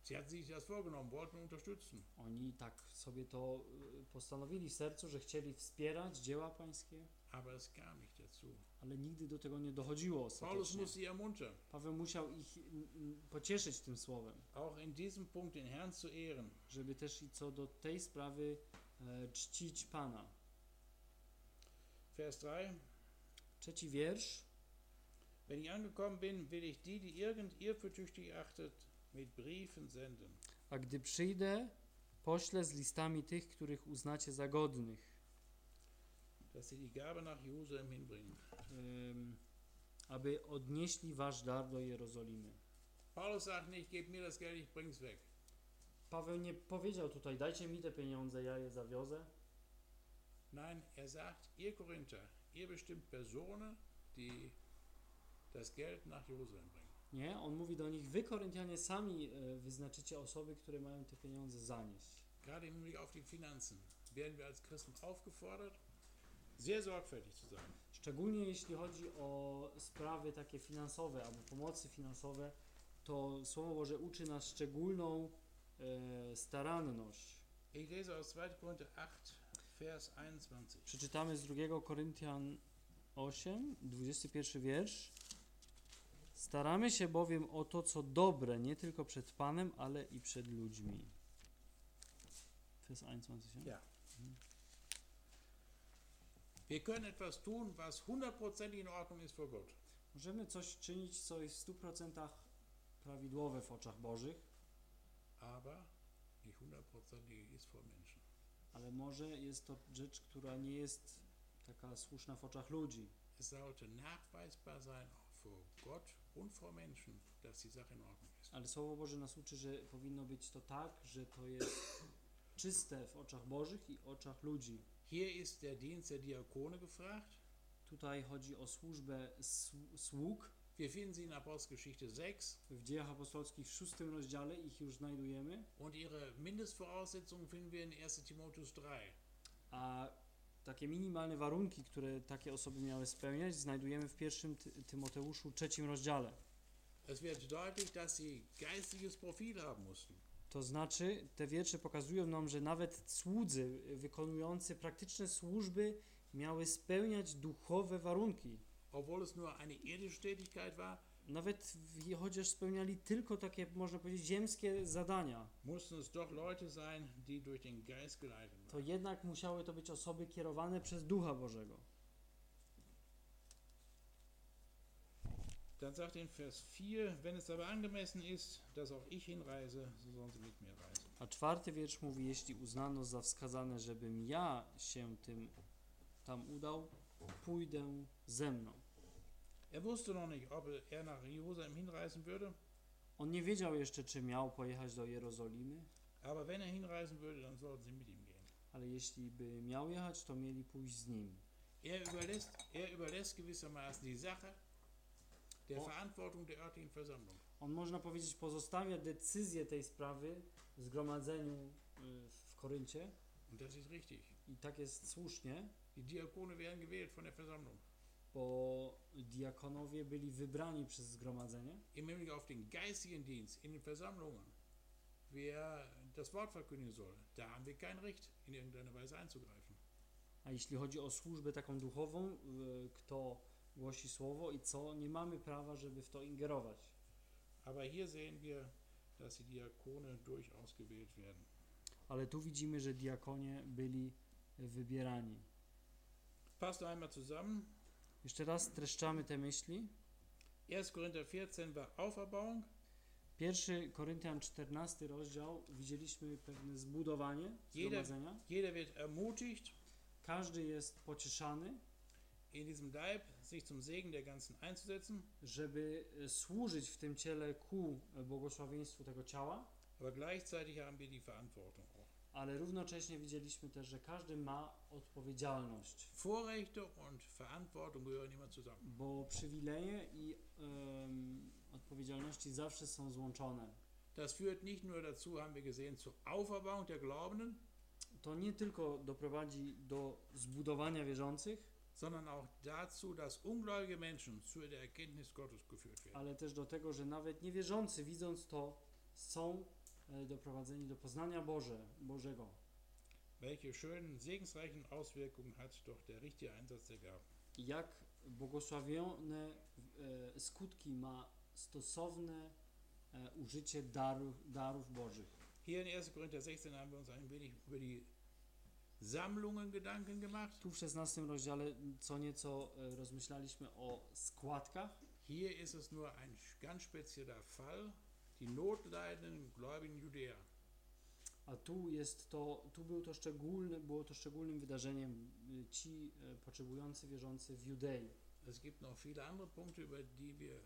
Sie hatten sich das vorgenommen, wollten unterstützen. Oni tak sobie to y, postanowili w sercu, że chcieli wspierać dzieła pańskie, Aber es kam nicht dazu. ale nigdy do tego nie dochodziło Paulus ostatecznie. muss sie ermuntern, Paweł musiał ich mm, mm, pocieszyć tym słowem, auch in diesem Punkt den Herrn zu ehren. żeby też i co do tej sprawy czcić Pana. Vers 3. Trzeci wiersz. Wenn ich angekommen bin, will ich die, die irgend ehrfürchtig achtet, mit Briefen senden. A gdy przyjdę, poślę z listami tych, których uznacie za godnych, dass sie die Gabe nach Jerusalem hinbringen. ym, aby odnieśli wasz dar do Jerozolimy. Paulus sagt nicht, gebt mir das Geld, ich bring's weg. Paweł nie powiedział tutaj, dajcie mi te pieniądze, ja je zawiozę. Nein, er sagt, ihr Korinther, ihr bestimmt Personen, die das Geld nach Jerusalem bringen. Nie, on mówi do nich, wy Koryntianie sami e, wyznaczycie osoby, które mają te pieniądze zanieść. Gerade im Hinblick auf die Finanzen werden wir als Christen aufgefordert, sehr sorgfältig zu sein. Szczególnie jeśli chodzi o sprawy takie finansowe albo pomocy finansowe, to Słowo Boże uczy nas szczególną staranność. Ich lese aus 2. Korinther 8, Vers 21. Przeczytamy z 2 Koryntian 8, 21 wiersz. Staramy się bowiem o to, co dobre, nie tylko przed Panem, ale i przed ludźmi. Vers 21. Ja. Wir können etwas tun, was hundertprozentig in Ordnung ist vor Gott. Możemy coś czynić, co jest w 100% prawidłowe w oczach Bożych, aber nicht hundertprozentig ist vor Menschen. Ale może jest to rzecz, która nie jest taka słuszna w oczach ludzi. Es sollte nachweisbar sein, vor Gott und vor Menschen, dass die Sache in Ordnung ist. Ale Słowo Boże nas uczy, że powinno być to tak, że to jest <coughs> czyste w oczach Bożych i oczach ludzi. Hier ist der Dienst der Diakone gefragt. Tutaj chodzi o służbę słu- sług. Wir finden sie in Apostelgeschichte 6 W dziejach apostolskich w szóstym rozdziale ich już znajdujemy, und ihre Mindestvoraussetzungen finden wir in 1 Timotheus 3. a takie minimalne warunki, które takie osoby miały spełniać, znajdujemy w pierwszym Ty- Tymoteuszu trzecim rozdziale. Es wird deutlich, dass sie geistiges Profil haben mussten. To znaczy, te wiersze pokazują nam, że nawet słudzy wykonujący praktyczne służby miały spełniać duchowe warunki. Obwohl es nur eine irdische Tätigkeit war, Nawet chociaż spełniali tylko takie, można powiedzieć, ziemskie zadania, to jednak musiały to być osoby kierowane przez Ducha Bożego. Dann sagt er in Vers 4, wenn es aber angemessen ist, dass auch ich hinreise, so sollen sie mit mir reisen. A czwarty wiersz mówi, jeśli uznano za wskazane, żebym ja się tym tam udał, pójdę ze mną. Er wusste noch nicht, ob er nach Jerusalem hinreisen würde, On nie wiedział jeszcze, czy miał pojechać do Jerozolimy, aber wenn er hinreisen würde, dann sollten sie mit ihm gehen. ale jeśli by miał jechać, to mieli pójść z nim. er überlässt, er überlässt gewissermaßen die Sache der. Verantwortung der örtlichen Versammlung. On, można powiedzieć, pozostawia decyzję tej sprawy w zgromadzeniu y, w Koryncie Und das ist richtig. i tak jest słusznie, Die Diakone werden gewählt von der Versammlung. bo diakonowie byli wybrani przez zgromadzenie, Im Hinblick auf den geistigen Dienst in den Versammlungen, wer das Wort verkündigen soll, da haben wir kein Recht, in irgendeiner Weise einzugreifen. a jeśli chodzi o służbę taką duchową, y, kto głosi słowo i co, nie mamy prawa, żeby w to ingerować. Aber hier sehen wir, dass die Diakone durchaus gewählt werden. Ale tu widzimy, że diakonie byli wybierani. Passt einmal zusammen. Jeszcze raz streszczamy te myśli. 1. Korinther 14 war Auferbauung, 1 Koryntian 14 rozdział widzieliśmy pewne zbudowanie zgromadzenia. Jeder wird ermutigt, Każdy jest pocieszany, in diesem Leib sich zum Segen der ganzen einzusetzen, żeby e, służyć w tym ciele ku błogosławieństwu tego ciała, aber gleichzeitig haben wir die Verantwortung. Ale równocześnie widzieliśmy też, że każdy ma odpowiedzialność, Vorrechte und Verantwortung gehören immer zusammen. bo przywileje i em, odpowiedzialności zawsze są złączone. Das führt nicht nur dazu, haben wir gesehen, zur Auferbauung der Glaubenden, To nie tylko doprowadzi do zbudowania wierzących, sondern auch dazu, dass ungläubige Menschen zu der Erkenntnis Gottes geführt werden. ale też do tego, że nawet niewierzący, widząc to, są doprowadzeni do poznania Boże, Bożego. Welche schönen, segensreichen Auswirkungen hat doch der richtige Einsatz der Gaben. Jak błogosławione e, skutki ma stosowne e, użycie darów, darów Bożych. Hier in 1. Korinther 16 haben wir uns ein wenig über die Sammlungen Gedanken gemacht. Tu w 16 rozdziale co nieco e, rozmyślaliśmy o składkach. Hier ist es nur ein ganz spezieller Fall, die notleidenden gläubigen Judäer. A tu jest to, tu był to szczególne, było to szczególnym wydarzeniem y, ci e, potrzebujący wierzący w Judei. Es gibt noch viele andere Punkte, über die wir,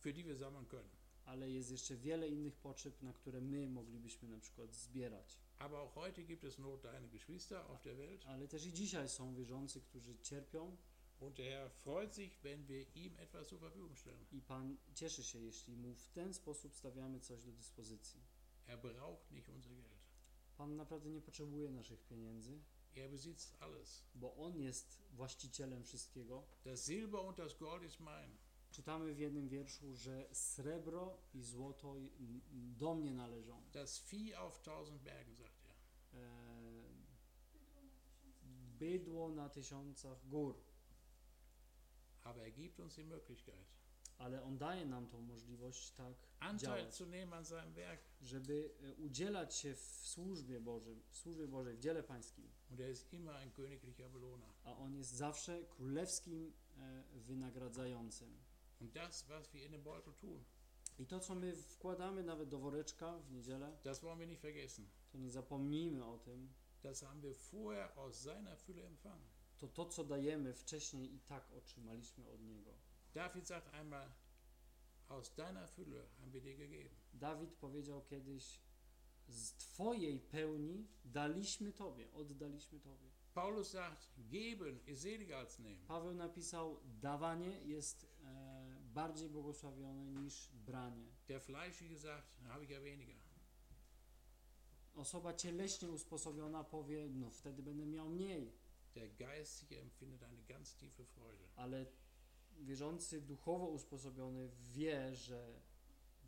für die wir sammeln können. Ale jest jeszcze wiele innych potrzeb, na które my moglibyśmy na przykład zbierać. Aber auch heute gibt es notleidende Geschwister auf der Welt Ale też i dzisiaj są wierzący, którzy cierpią Und der freut sich, wenn wir ihm etwas zur Verfügung stellen. i Pan cieszy się, jeśli mu w ten sposób stawiamy coś do dyspozycji. Er braucht nicht unser Geld. Pan naprawdę nie potrzebuje naszych pieniędzy, Er besitzt alles. bo On jest właścicielem wszystkiego. Das Silber und das Gold ist mein. Czytamy w jednym wierszu, że srebro i złoto do mnie należą. Das Vieh auf tausend Bergen, sagt er. E, bydło na tysiącach gór, Aber er gibt uns die Möglichkeit, ale On daje nam tą możliwość tak Anteil działać, zu nehmen an seinem Werk. żeby e, udzielać się w służbie Bożej, w służbie Bożej, w dziele Pańskim. Und er ist immer ein königlicher Belohner. A On jest zawsze królewskim e, wynagradzającym. Und das, was wir in den Beutel tun, I to, co my wkładamy nawet do woreczka w niedzielę, das wollen wir nicht vergessen. to nie zapomnijmy o tym. Das haben wir vorher aus seiner Fülle empfangen. To to, co dajemy wcześniej i tak otrzymaliśmy od Niego. David sagt einmal, aus deiner Fülle haben wir dir gegeben. Dawid powiedział kiedyś, z Twojej pełni daliśmy Tobie, oddaliśmy Tobie. Paulus sagt, geben ist seliger als nehmen. Paweł napisał, dawanie jest e, bardziej błogosławione niż branie. Der Fleischliche sagt, habe ich ja weniger. Osoba cieleśnie usposobiona powie, no wtedy będę miał mniej. Der Geistige empfindet eine ganz tiefe Freude. ale wierzący duchowo usposobiony wie, że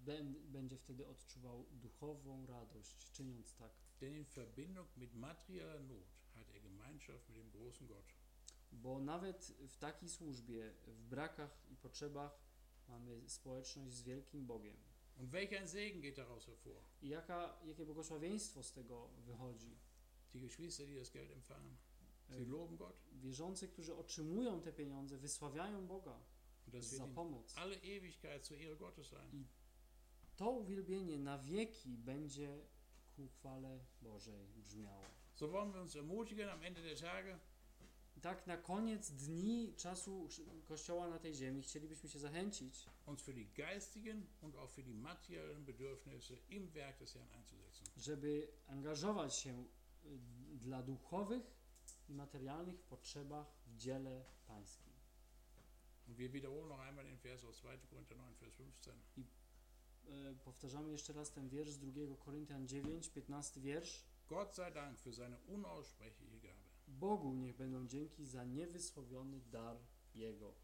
bę- będzie wtedy odczuwał duchową radość, czyniąc tak. Denn in Verbindung mit materieller Not hat er Gemeinschaft mit dem großen Gott. Bo nawet w takiej służbie, w brakach i potrzebach mamy społeczność z wielkim Bogiem. Und welch ein Segen geht daraus hervor? I jaka, jakie błogosławieństwo z tego wychodzi? Die Geschwister, die das Geld empfangen, sie E, Wierzący, którzy otrzymują te pieniądze, wysławiają Boga za pomoc. sein. To uwielbienie na wieki będzie ku chwale Bożej brzmiało. So wollen wir uns ermutigen am Ende der Tage, I tak na koniec dni czasu Kościoła na tej ziemi chcielibyśmy się zachęcić, uns für die geistigen und auch für die materiellen Bedürfnisse im Werk des Herrn einzusetzen. żeby angażować się y, dla duchowych i materialnych potrzebach w dziele pańskim. Und wir wiederholen noch einmal den Vers aus 2. Korinther 9, Vers 15. E, Powtarzamy jeszcze raz ten wiersz z 2 Koryntian 9, 15 wiersz. Gott sei Dank für seine unaussprechliche Gabe. Bogu niech będą dzięki za niewysłowiony dar Jego.